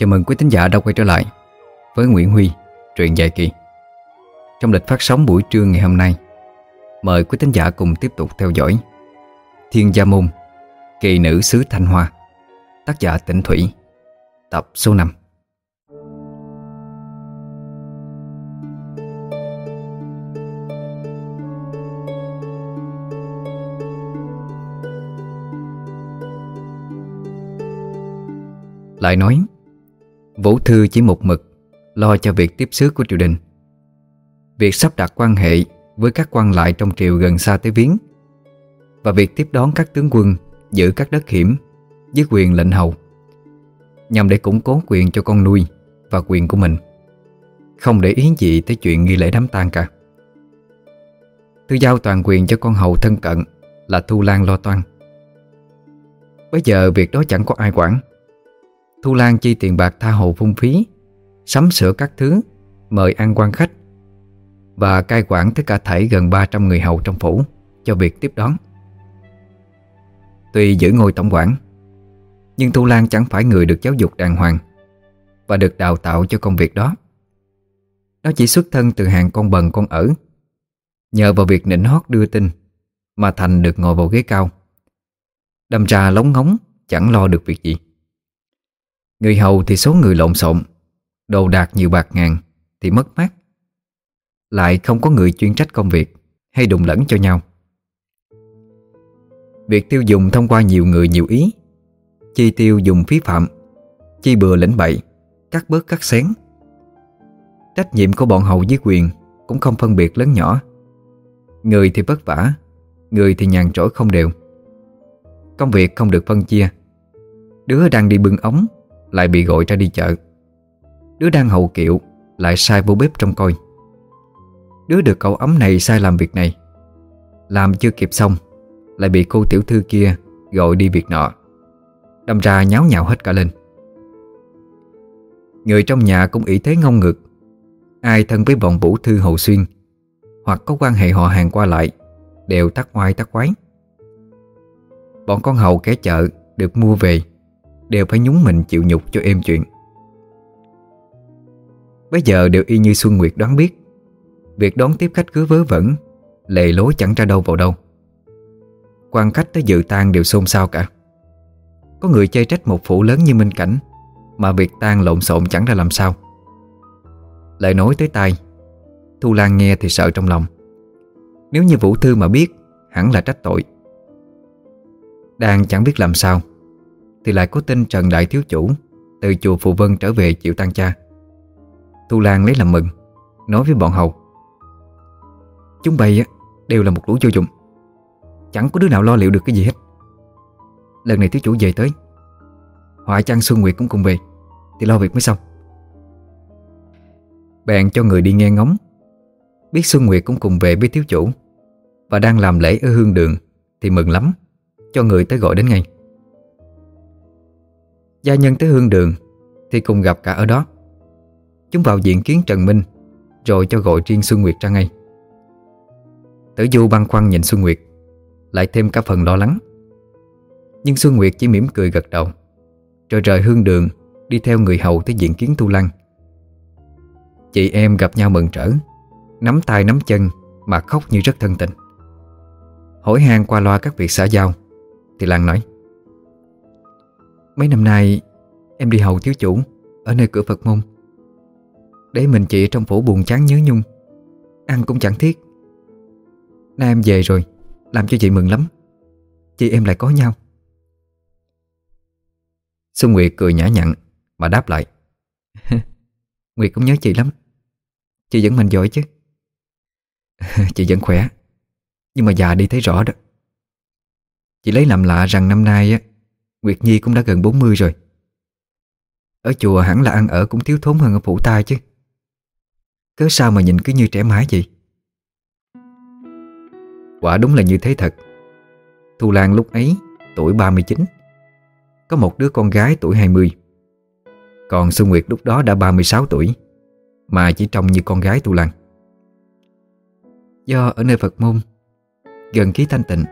Chào mừng quý thính giả đã quay trở lại với Nguyễn Huy, truyện dài kỳ. Trong lịch phát sóng buổi trưa ngày hôm nay, mời quý thính giả cùng tiếp tục theo dõi Thiên Gia Môn, Kỳ Nữ xứ Thanh Hoa, tác giả Tịnh Thủy, tập số 5. Lại nói Vũ Thư chỉ một mực, Lo cho việc tiếp xứ của triều đình. Việc sắp đặt quan hệ Với các quan lại trong triều gần xa tới viếng, Và việc tiếp đón các tướng quân Giữ các đất hiểm Dưới quyền lệnh hầu, Nhằm để củng cố quyền cho con nuôi Và quyền của mình. Không để ý gì tới chuyện nghi lễ đám tang cả. Thư giao toàn quyền cho con hầu thân cận Là Thu Lan lo toan. Bây giờ việc đó chẳng có ai quản. Thu Lan chi tiền bạc tha hồ phung phí, Sắm sửa các thứ, Mời ăn quan khách, Và cai quản tất cả thảy gần 300 người hầu trong phủ Cho việc tiếp đón. Tuy giữ ngôi tổng quản, Nhưng Thu Lan chẳng phải người được giáo dục đàng hoàng Và được đào tạo cho công việc đó. Nó chỉ xuất thân từ hàng con bần con ở, Nhờ vào việc nịnh hót đưa tin Mà Thành được ngồi vào ghế cao, Đâm ra lóng ngóng Chẳng lo được việc gì. Người hầu thì số người lộn xộn, Đồ đạc nhiều bạc ngàn Thì mất mát. Lại không có người chuyên trách công việc Hay đụng lẫn cho nhau. Việc tiêu dùng thông qua nhiều người nhiều ý, Chi tiêu dùng phí phạm, Chi bừa lĩnh bậy, Cắt bớt cắt xén. Trách nhiệm của bọn hầu dưới quyền Cũng không phân biệt lớn nhỏ. Người thì vất vả, Người thì nhàn trỗi không đều. Công việc không được phân chia. Đứa đang đi bưng ống lại bị gọi ra đi chợ. Đứa đang hậu kiệu, Lại sai vô bếp trong coi. Đứa được cậu ấm này sai làm việc này. Làm chưa kịp xong, Lại bị cô tiểu thư kia Gọi đi việc nọ. Đâm ra nháo nhào hết cả lên. Người trong nhà cũng ý thế ngông ngực Ai thân với bọn vũ thư hậu xuyên, Hoặc có quan hệ họ hàng qua lại, Đều tắt oai tắt quái. Bọn con hầu kẻ chợ Được mua về Đều phải nhúng mình chịu nhục cho êm chuyện. Bây giờ đều y như Xuân Nguyệt đoán biết, Việc đón tiếp khách cứ vớ vẩn lệ lối chẳng ra đâu vào đâu. Quan khách tới dự tang đều xôn xao cả. Có người chê trách một phủ lớn như Minh Cảnh, Mà việc tang lộn xộn chẳng ra làm sao. Lời nói tới tai, Thu Lan nghe thì sợ trong lòng. Nếu như Vũ Thư mà biết, Hẳn là trách tội. Đang chẳng biết làm sao thì lại có tin Trần Đại Thiếu Chủ Từ chùa Phù Vân trở về chịu tăng cha. Thu Lan lấy làm mừng, Nói với bọn hầu, Chúng bày đều là một lũ vô dụng. Chẳng có đứa nào lo liệu được cái gì hết. Lần này thiếu chủ về tới Họa chăng Xuân Nguyệt cũng cùng về, Thì lo việc mới xong. Bèn cho người đi nghe ngóng, Biết Xuân Nguyệt cũng cùng về với thiếu chủ Và đang làm lễ ở hương đường Thì mừng lắm, Cho người tới gọi đến ngay. Gia nhân tới hương đường Thì cùng gặp cả ở đó. Chúng vào diện kiến Trần Minh, Rồi cho gọi riêng Xuân Nguyệt ra ngay. Tử Du băn khoăn nhìn Xuân Nguyệt, Lại thêm cả phần lo lắng. Nhưng Xuân Nguyệt chỉ mỉm cười gật đầu, Rồi rời hương đường Đi theo người hầu tới diện kiến Tu Lăng. Chị em gặp nhau mừng trở, Nắm tay nắm chân Mà khóc như rất thân tình. Hỏi han qua loa các việc xã giao, Thì Lan nói Mấy năm nay, em đi hầu thiếu chủ, Ở nơi cửa Phật môn. Để mình chị trong phủ buồn chán nhớ nhung, Ăn cũng chẳng thiết. Nay em về rồi, Làm cho chị mừng lắm. Chị em lại có nhau. Xuân Nguyệt cười nhã nhặn Mà đáp lại. Nguyệt cũng nhớ chị lắm. Chị vẫn mạnh giỏi chứ. Chị vẫn khỏe, Nhưng mà già đi thấy rõ đó. Chị lấy làm lạ rằng năm nay á Nguyệt Nhi cũng đã gần 40 rồi. Ở chùa hẳn là ăn ở cũng thiếu thốn hơn ở phủ ta chứ. Cớ sao mà nhìn cứ như trẻ mãi vậy? Quả đúng là như thế thật. Thu Lan lúc ấy tuổi 39 Có một đứa con gái tuổi 20 Còn Xuân Nguyệt lúc đó đã 36 tuổi, Mà chỉ trông như con gái Thu Lan. Do ở nơi Phật môn, Gần khí thanh tịnh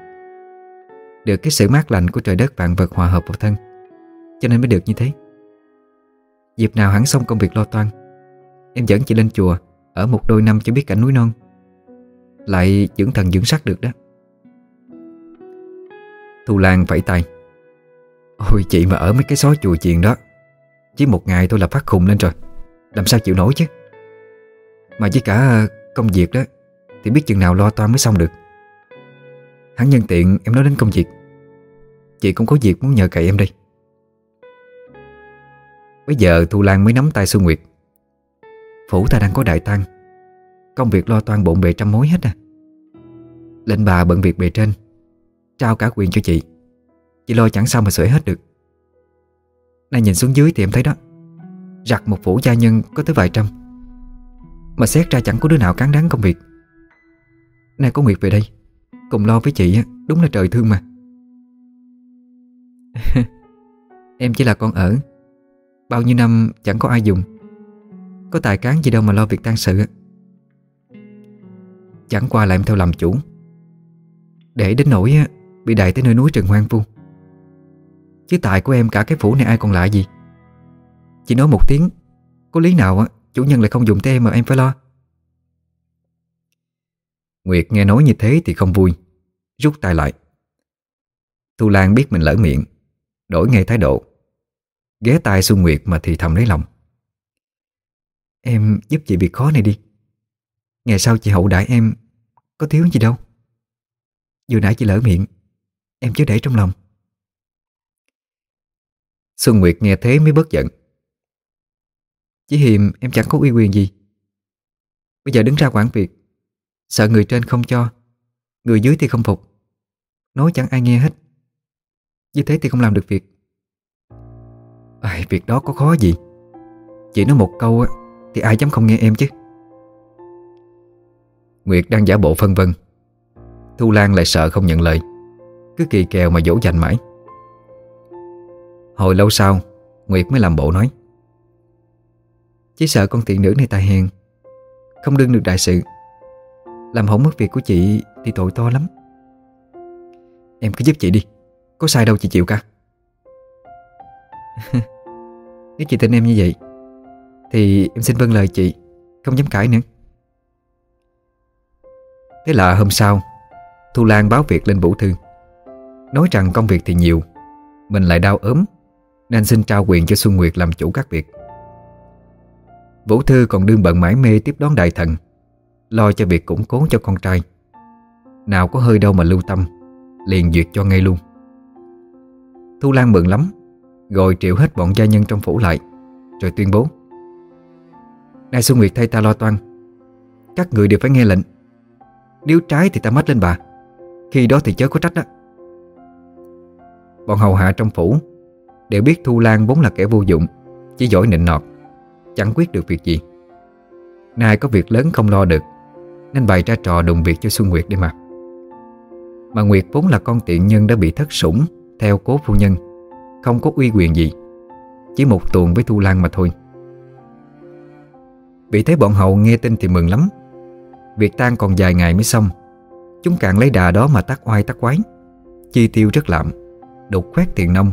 được cái sự mát lạnh của trời đất vạn vật hòa hợp vào thân. Cho nên mới được như thế. Dịp nào hắn xong công việc lo toan, Em dẫn chị lên chùa Ở một đôi năm cho biết cảnh núi non. Lại dưỡng thần dưỡng sắc được đó. Thu Lan vẫy tay. Ôi, chị mà ở mấy cái xó chùa chiền đó, Chỉ một ngày tôi là phát khùng lên rồi. Làm sao chịu nổi chứ? Mà với cả công việc đó, Thì biết chừng nào lo toan mới xong được. Hắn nhân tiện em nói đến công việc. Chị cũng có việc muốn nhờ cậy em đây. Bây giờ Thu Lan mới nắm tay Xuân Nguyệt. Phủ ta đang có đại tăng Công việc lo toan bộn bề trăm mối hết à. Lệnh bà bận việc bề trên. Trao cả quyền cho chị. Chị lo chẳng sao mà sửa hết được. Nay nhìn xuống dưới thì em thấy đó. Rặt một phủ gia nhân có tới vài trăm. Mà xét ra chẳng có đứa nào cán đáng công việc. Nay có Nguyệt về đây. Cùng lo với chị Đúng là trời thương mà. Em chỉ là con ở. Bao nhiêu năm chẳng có ai dùng. Có tài cán gì đâu mà lo việc tan sự. Chẳng qua là em theo làm chủ. Để đến nỗi Bị đẩy tới nơi núi rừng hoang vu. Chứ tài của em cả cái phủ này ai còn lại gì? Chỉ nói một tiếng, Có lý nào chủ nhân lại không dùng tới em mà em phải lo? Nguyệt nghe nói như thế thì không vui, Rút tay lại. Thu Lan biết mình lỡ miệng. Đổi ngay thái độ. Ghé tai Xuân Nguyệt mà thì thầm lấy lòng. Em giúp chị việc khó này đi. Ngày sau chị hậu đại em, Có thiếu gì đâu. Vừa nãy chị lỡ miệng, Em chưa để trong lòng. Xuân Nguyệt nghe thế mới bớt giận. Chỉ hiềm, em chẳng có uy quyền gì. Bây giờ đứng ra quản việc, Sợ người trên không cho, Người dưới thì không phục. Nói chẳng ai nghe hết. Như thế thì không làm được việc. À, Việc đó có khó gì? Chỉ nói một câu Thì ai dám không nghe em chứ? Nguyệt đang giả bộ phân vân. Thu Lan lại sợ không nhận lời. Cứ kỳ kèo mà dỗ dành mãi. Hồi lâu sau Nguyệt mới làm bộ nói. Chỉ sợ con tiện nữ này tài hèn Không đương được đại sự. Làm hỏng mất việc của chị Thì tội to lắm. Em cứ giúp chị đi. Có sai đâu chị chịu cả. Nếu chị tin em như vậy, Thì em xin vâng lời chị, Không dám cãi nữa. Thế là hôm sau, Thu Lan báo việc lên Vũ Thư. Nói rằng công việc thì nhiều, Mình lại đau ốm, Nên xin trao quyền cho Xuân Nguyệt làm chủ các việc. Vũ Thư còn đương bận mãi mê tiếp đón đại thần, Lo cho việc củng cố cho con trai. Nào có hơi đâu mà lưu tâm, Liền duyệt cho ngay luôn. Thu Lan mừng lắm, rồi triệu hết bọn gia nhân trong phủ lại, Rồi tuyên bố. Nay Xuân Nguyệt thay ta lo toan, Các người đều phải nghe lệnh. Nếu trái thì ta mất lên bà, Khi đó thì chớ có trách đó. Bọn hầu hạ trong phủ Đều biết Thu Lan vốn là kẻ vô dụng, Chỉ giỏi nịnh nọt, Chẳng quyết được việc gì. Nay có việc lớn không lo được, Nên bày ra trò đùng việc cho Xuân Nguyệt để mà. Mà Nguyệt vốn là con tiện nhân đã bị thất sủng theo cố phu nhân, Không có uy quyền gì, Chỉ một tuần với Thu Lan mà thôi. Bị thấy bọn hậu nghe tin thì mừng lắm. Việc tan còn vài ngày mới xong, Chúng càng lấy đà đó mà tắt oai tắt quái. Chi tiêu rất lạm, Đục khoét tiền nông,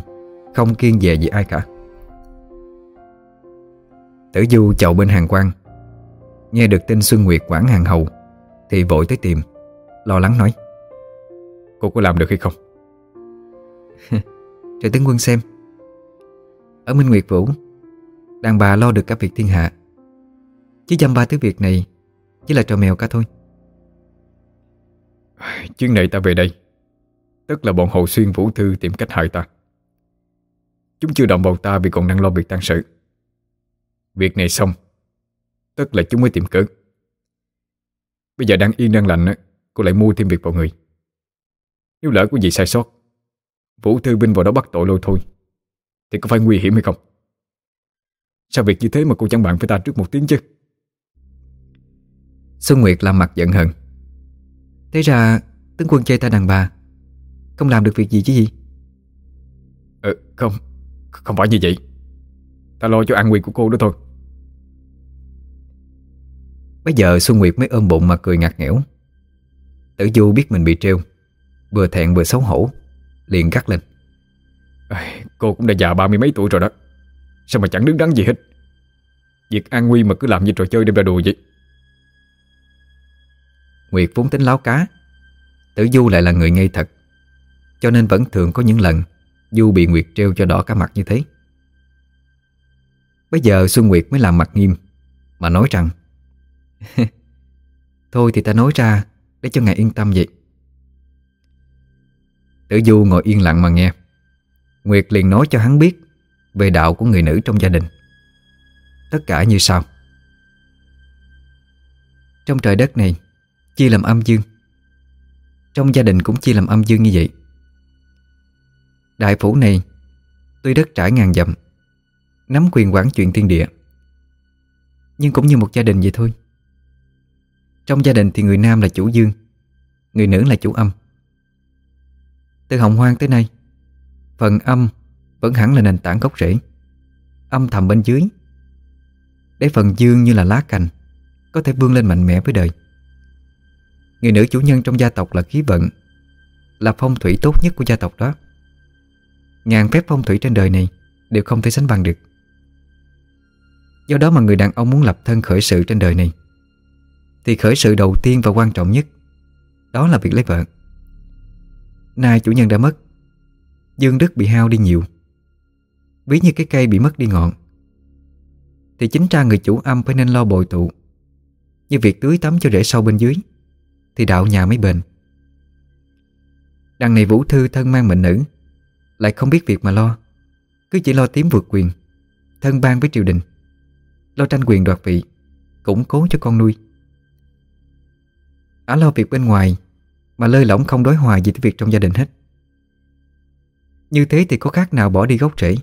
Không kiên về gì ai cả. Tử Du chậu bên hàng quan, Nghe được tin Xuân Nguyệt quản hàng hầu Thì vội tới tìm, Lo lắng nói, Cô có làm được hay không? Trời tướng quân xem. Ở Minh Nguyệt Vũ, Đàn bà lo được cả việc thiên hạ. Chứ dăm ba thứ việc này Chỉ là trò mèo cả thôi. Chuyến này ta về đây. Tức là bọn hậu xuyên vũ thư tìm cách hại ta. Chúng chưa động vào ta vì còn đang lo việc tăng sự. Việc này xong, Tức là chúng mới tìm cớ. Bây giờ đang yên đang lành Cô lại mua thêm việc vào người. Nếu lỡ có gì sai sót Vũ thư binh vào đó bắt tội lôi thôi. Thì có phải nguy hiểm hay không? Sao việc như thế mà cô chẳng bạn với ta trước một tiếng chứ? Xuân Nguyệt làm mặt giận hờn. Thế ra tướng quân chơi ta đàn bà. Không làm được việc gì chứ gì? Ờ không. Không phải như vậy. Ta lo cho an nguy của cô đó thôi. Bây giờ Xuân Nguyệt mới ôm bụng mà cười ngặt nghẽo. Tử Du biết mình bị trêu Vừa thẹn vừa xấu hổ Liền gắt lên. Cô cũng đã già ba mươi mấy tuổi rồi đó. Sao mà chẳng đứng đắn gì hết? Việc an nguy mà cứ làm như trò chơi đem ra đùa vậy? Nguyệt vốn tính láo cá. Tử Du lại là người ngây thật Cho nên vẫn thường có những lần Du bị Nguyệt treo cho đỏ cả mặt như thế. Bây giờ Xuân Nguyệt mới làm mặt nghiêm Mà nói rằng Thôi thì ta nói ra Để cho ngài yên tâm vậy Tử Du ngồi yên lặng mà nghe. Nguyệt liền nói cho hắn biết Về đạo của người nữ trong gia đình. Tất cả như sau. Trong trời đất này, Chia làm âm dương. Trong gia đình cũng chia làm âm dương như vậy. Đại phủ này, Tuy đất trải ngàn dặm, Nắm quyền quản chuyện thiên địa, Nhưng cũng như một gia đình vậy thôi. Trong gia đình thì người nam là chủ dương, Người nữ là chủ âm. Từ hồng hoang tới nay, Phần âm vẫn hẳn là nền tảng gốc rễ. Âm thầm bên dưới Để phần dương như là lá cành, Có thể vươn lên mạnh mẽ với đời. Người nữ chủ nhân trong gia tộc là khí vận, Là phong thủy tốt nhất của gia tộc đó. Ngàn phép phong thủy trên đời này Đều không thể sánh bằng được. Do đó mà người đàn ông muốn lập thân khởi sự trên đời này, Thì khởi sự đầu tiên và quan trọng nhất Đó là việc lấy vợ. Nay chủ nhân đã mất. Dương đức bị hao đi nhiều. Ví như cái cây bị mất đi ngọn. Thì chính ra người chủ âm phải nên lo bồi tụ. Như việc tưới tắm cho rễ sâu bên dưới, Thì đạo nhà mới bền. Đằng này Vũ Thư thân mang mệnh nữ, Lại không biết việc mà lo. Cứ chỉ lo tím vượt quyền, Thân ban với triều đình. Lo tranh quyền đoạt vị, Củng cố cho con nuôi. Ả lo việc bên ngoài mà lơi lỏng không đối hòa gì tới việc trong gia đình hết. Như thế thì có khác nào bỏ đi gốc rễ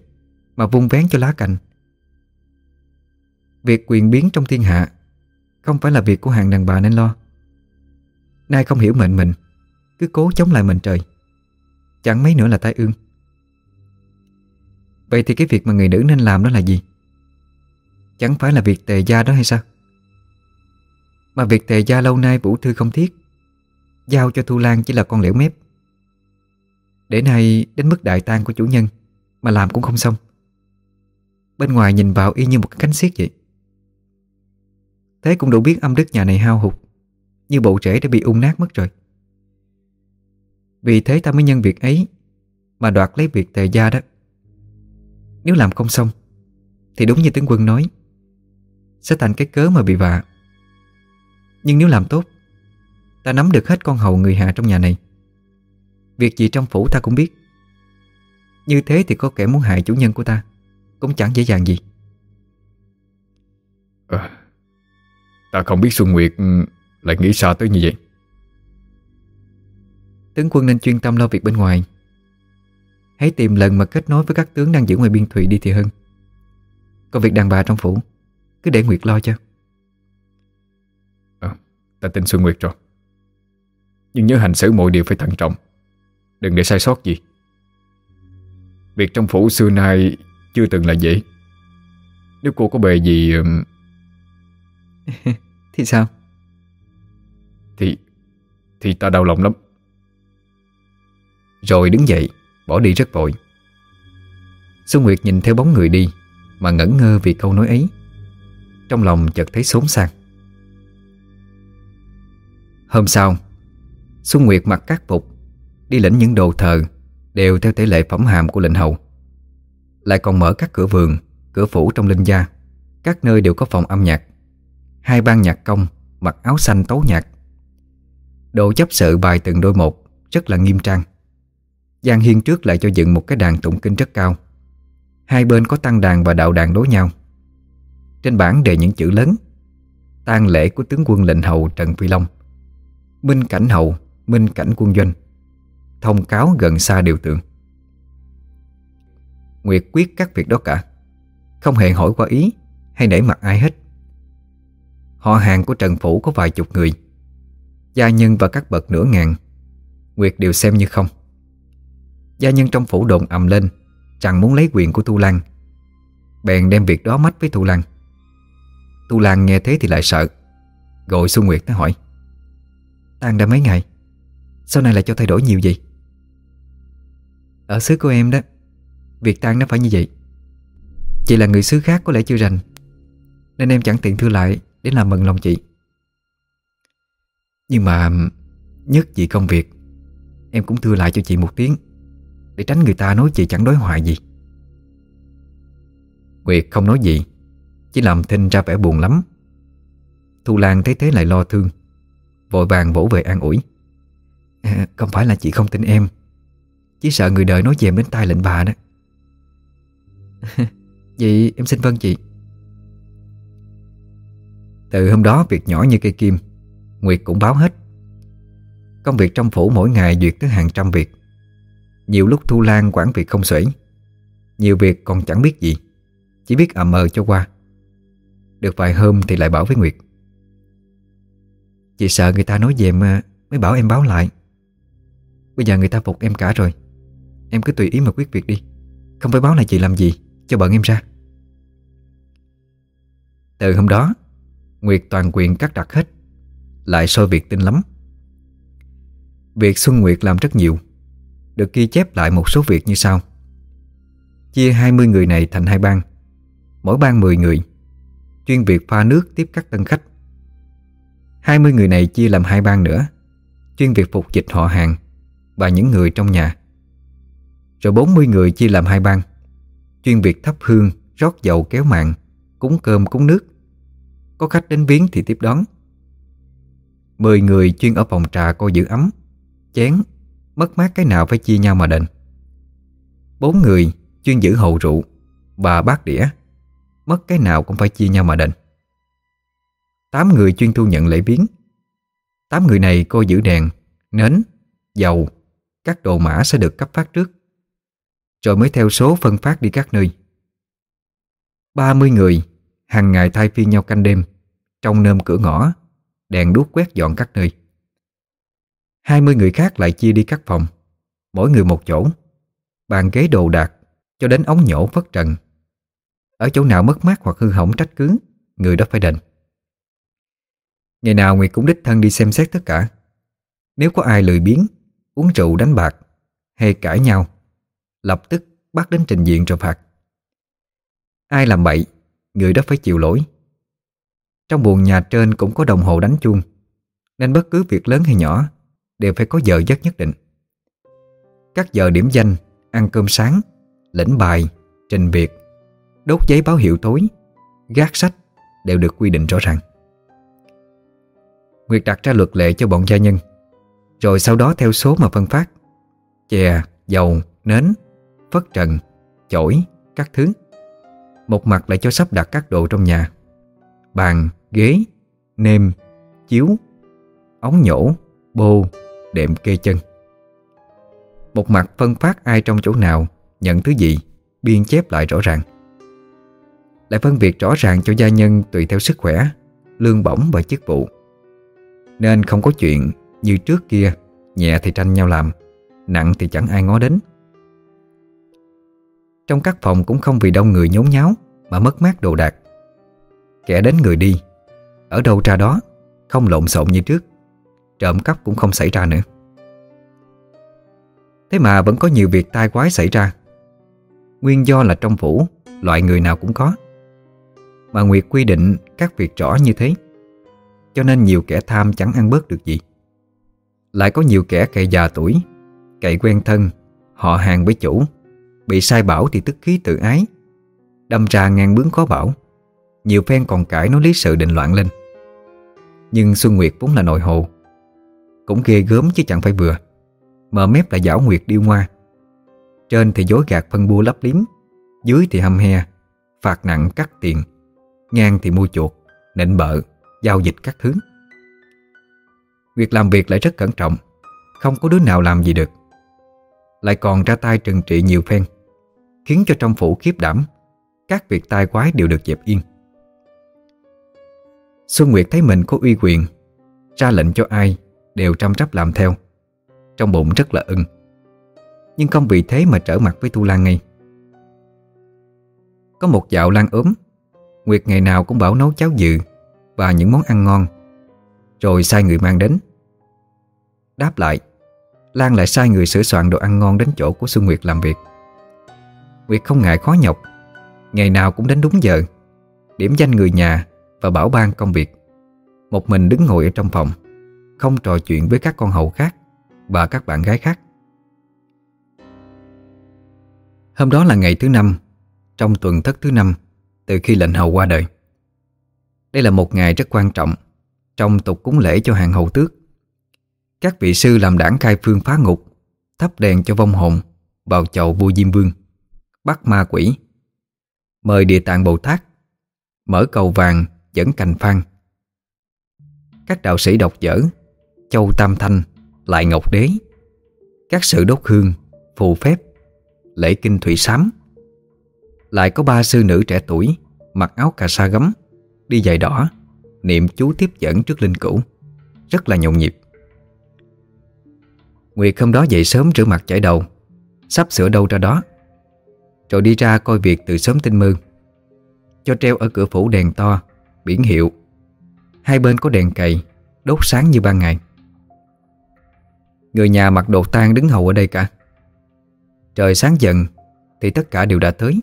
Mà vung vén cho lá cành? Việc quyền biến trong thiên hạ Không phải là việc của hàng đàn bà nên lo. Nay không hiểu mệnh mình, Cứ cố chống lại mệnh trời, Chẳng mấy nữa là tai ương. Vậy thì cái việc mà người nữ nên làm đó là gì? Chẳng phải là việc tề gia đó hay sao? Mà việc tề gia lâu nay Vũ Thư không thiết. Giao cho Thu Lan chỉ là con liễu mép. Để nay đến mức đại tang của chủ nhân, Mà làm cũng không xong. Bên ngoài nhìn vào y như một cái cánh xiết vậy. Thế cũng đủ biết âm đức nhà này hao hụt, Như bộ rễ đã bị ung nát mất rồi. Vì thế ta mới nhân việc ấy, Mà đoạt lấy việc tề gia đó. Nếu làm không xong, Thì đúng như tướng quân nói, sẽ thành cái cớ mà bị vạ. Nhưng nếu làm tốt Ta nắm được hết con hầu người hạ trong nhà này. Việc gì trong phủ ta cũng biết. Như thế thì có kẻ muốn hại chủ nhân của ta Cũng chẳng dễ dàng gì. À, Ta không biết Xuân Nguyệt Lại nghĩ sao tới như vậy? Tướng quân nên chuyên tâm lo việc bên ngoài. Hãy tìm lần mà kết nối với các tướng đang giữ ngoài biên thủy đi thì hơn. Còn việc đàn bà trong phủ cứ để Nguyệt lo cho. À, Ta tin Xuân Nguyệt rồi Nhưng nhớ hành xử mọi điều phải thận trọng. Đừng để sai sót gì. Việc trong phủ xưa nay Chưa từng là dễ. Nếu cô có bề gì Thì sao? Thì Thì ta đau lòng lắm. Rồi đứng dậy Bỏ đi rất vội. Xuân Nguyệt nhìn theo bóng người đi Mà ngẩn ngơ vì câu nói ấy. Trong lòng chợt thấy xốn sang. Hôm sau Xuân Nguyệt mặc các phục, Đi lĩnh những đồ thờ Đều theo thể lệ phẩm hàm của lệnh hậu Lại còn mở các cửa vườn, Cửa phủ trong linh gia. Các nơi đều có phòng âm nhạc. Hai ban nhạc công Mặc áo xanh tấu nhạc. Đồ chấp sự bài từng đôi một Rất là nghiêm trang. Giang hiên trước lại cho dựng một cái đàn tụng kinh rất cao. Hai bên có tăng đàn và đạo đàn đối nhau. Trên bảng đề những chữ lớn, tang lễ của tướng quân lệnh hầu Trần Phi Long. Minh cảnh hậu Minh cảnh quân doanh, Thông cáo gần xa điều tượng Nguyệt quyết các việc đó cả, Không hề hỏi qua ý Hay nể mặt ai hết. Họ hàng của Trần Phủ có vài chục người, Gia nhân và các bậc nửa ngàn, Nguyệt đều xem như không. Gia nhân trong phủ đồn ầm lên, Chẳng muốn lấy quyền của Tu Lan. Bèn đem việc đó mách với Tu Lan. Tu Lan nghe thế thì lại sợ, Gọi Xuân Nguyệt tới hỏi, Tan đã mấy ngày? Sau này là cho thay đổi nhiều gì Ở xứ của em đó, Việc tan nó phải như vậy. Chị là người xứ khác có lẽ chưa rành, Nên em chẳng tiện thưa lại Để làm mừng lòng chị. Nhưng mà, Nhất vì công việc, Em cũng thưa lại cho chị một tiếng, Để tránh người ta nói chị chẳng đối hoại gì. Nguyệt không nói gì, Chỉ làm thinh ra vẻ buồn lắm. Thu Lan thấy thế lại lo thương, Vội vàng vỗ về an ủi à, Không phải là chị không tin em. Chỉ sợ người đời nói dèm đến tai lệnh bà đó. Vậy em xin vâng chị. Từ hôm đó việc nhỏ như cây kim Nguyệt cũng báo hết. Công việc trong phủ mỗi ngày duyệt tới hàng trăm việc. Nhiều lúc Thu Lan quản việc không xuể. Nhiều việc còn chẳng biết gì Chỉ biết ầm mờ cho qua. Được vài hôm thì lại bảo với Nguyệt. Chị sợ người ta nói về mà ờ, Mới bảo em báo lại. Bây giờ người ta phục em cả rồi. Em cứ tùy ý mà quyết việc đi. Không phải báo này chị làm gì, Cho bận em ra. Từ hôm đó, Nguyệt toàn quyền cắt đặt hết, Lại soi việc tinh lắm. Việc Xuân Nguyệt làm rất nhiều, Được ghi chép lại một số việc như sau. Chia 20 người này thành hai bang, Mỗi bang 10 người, Chuyên việc pha nước tiếp các tân khách. 20 người này chia làm hai bang nữa, Chuyên việc phục dịch họ hàng. Và những người trong nhà. Rồi 40 người chia làm hai ban Chuyên việc thắp hương Rót dầu kéo mạng Cúng cơm cúng nước. Có khách đến viếng thì tiếp đón. 10 người chuyên ở phòng trà coi giữ ấm Chén Mất mát cái nào phải chia nhau mà đền. Bốn người chuyên giữ hầu rượu Và bát đĩa Mất cái nào cũng phải chia nhau mà đền. 8 người chuyên thu nhận lễ viếng. 8 người này coi giữ đèn, nến, dầu các đồ mã sẽ được cấp phát trước. Rồi mới theo số phân phát đi các nơi. 30 người, hàng ngày thay phiên nhau canh đêm, Trong nơm cửa ngõ, Đèn đuốc quét dọn các nơi. 20 người khác lại chia đi các phòng, Mỗi người một chỗ, Bàn ghế đồ đạc Cho đến ống nhổ phất trần. Ở chỗ nào mất mát hoặc hư hỏng trách cứ, Người đó phải đền. Ngày nào Nguyệt cũng đích thân đi xem xét tất cả. Nếu có ai lười biếng Uống rượu đánh bạc, Hay cãi nhau, Lập tức bắt đến trình diện rồi phạt. Ai làm bậy, Người đó phải chịu lỗi. Trong buồng nhà trên cũng có đồng hồ đánh chuông, Nên bất cứ việc lớn hay nhỏ Đều phải có giờ giấc nhất định. Các giờ điểm danh, Ăn cơm sáng, Lĩnh bài, Trình việc, Đốt giấy báo hiệu tối, Gác sách Đều được quy định rõ ràng. Nguyệt đặt ra luật lệ cho bọn gia nhân. Rồi sau đó theo số mà phân phát. Chè, dầu, nến, phất trần, chổi, các thứ. Một mặt lại cho sắp đặt các đồ trong nhà. Bàn, ghế, nêm, chiếu, ống nhổ, bô, đệm kê chân. Một mặt phân phát ai trong chỗ nào Nhận thứ gì Biên chép lại rõ ràng. Lại phân biệt rõ ràng cho gia nhân Tùy theo sức khỏe Lương bổng và chức vụ. Nên không có chuyện như trước kia, Nhẹ thì tranh nhau làm, Nặng thì chẳng ai ngó đến. Trong các phòng cũng không vì đông người nhốn nháo Mà mất mát đồ đạc. Kẻ đến người đi, Ở đâu ra đó, Không lộn xộn như trước, Trộm cắp cũng không xảy ra nữa. Thế mà vẫn có nhiều việc tai quái xảy ra. Nguyên do là trong phủ, Loại người nào cũng có. Mà Nguyệt quy định các việc rõ như thế, cho nên nhiều kẻ tham chẳng ăn bớt được gì. Lại có nhiều kẻ cậy già tuổi, Cậy quen thân, Họ hàng với chủ, Bị sai bảo thì tức khí tự ái, Đâm ra ngang bướng khó bảo, Nhiều phen còn cãi nói lý sự định loạn lên. Nhưng Xuân Nguyệt vốn là nội hồ, Cũng ghê gớm chứ chẳng phải vừa Mở mép là giảo Nguyệt điêu ngoa. Trên thì dối gạt phân bua lấp liếm, Dưới thì hâm he, Phạt nặng cắt tiền, Ngang thì mua chuột Nịnh bợ, giao dịch các thứ. Việc làm việc lại rất cẩn trọng. Không có đứa nào làm gì được. Lại còn ra tay trừng trị nhiều phen, Khiến cho trong phủ khiếp đảm. Các việc tai quái đều được dẹp yên. Xuân Nguyệt thấy mình có uy quyền, Ra lệnh cho ai Đều chăm trắp làm theo. Trong bụng rất là ưng. Nhưng không vì thế mà trở mặt với Tu Lan ngay. Có một dạo Lan ốm, Nguyệt ngày nào cũng bảo nấu cháo dự và những món ăn ngon. Rồi sai người mang đến. Đáp lại, Lan lại sai người sửa soạn đồ ăn ngon đến chỗ của Xuân Nguyệt làm việc. Nguyệt không ngại khó nhọc, Ngày nào cũng đến đúng giờ, Điểm danh người nhà Và bảo ban công việc. Một mình đứng ngồi ở trong phòng, Không trò chuyện với các con hầu khác Và các bạn gái khác. Hôm đó là ngày thứ năm, Trong tuần thất thứ năm Từ khi lệnh hầu qua đời. Đây là một ngày rất quan trọng trong tục cúng lễ cho hàng hầu tước. Các vị sư làm đảng khai phương phá ngục, Thắp đèn cho vong hồn, Vào chầu vua Diêm Vương. Bắt ma quỷ. Mời địa tạng Bồ Tát, Mở cầu vàng, dẫn cành phan Các đạo sĩ đọc dở, Châu Tam Thanh, Lại Ngọc Đế. Các sự đốt hương, Phù phép, Lễ kinh thủy sám. Lại có ba sư nữ trẻ tuổi, Mặc áo cà sa gấm, Đi giày đỏ. Niệm chú tiếp dẫn trước linh cữu Rất là nhộn nhịp. Nguyệt hôm đó dậy sớm rửa mặt chải đầu Sắp sửa đâu ra đó Rồi đi ra coi việc từ sớm tinh mơ. Cho treo ở cửa phủ đèn to Biển hiệu. Hai bên có đèn cầy Đốt sáng như ban ngày. Người nhà mặc đồ tang đứng hầu ở đây cả. Trời sáng dần Thì tất cả đều đã tới.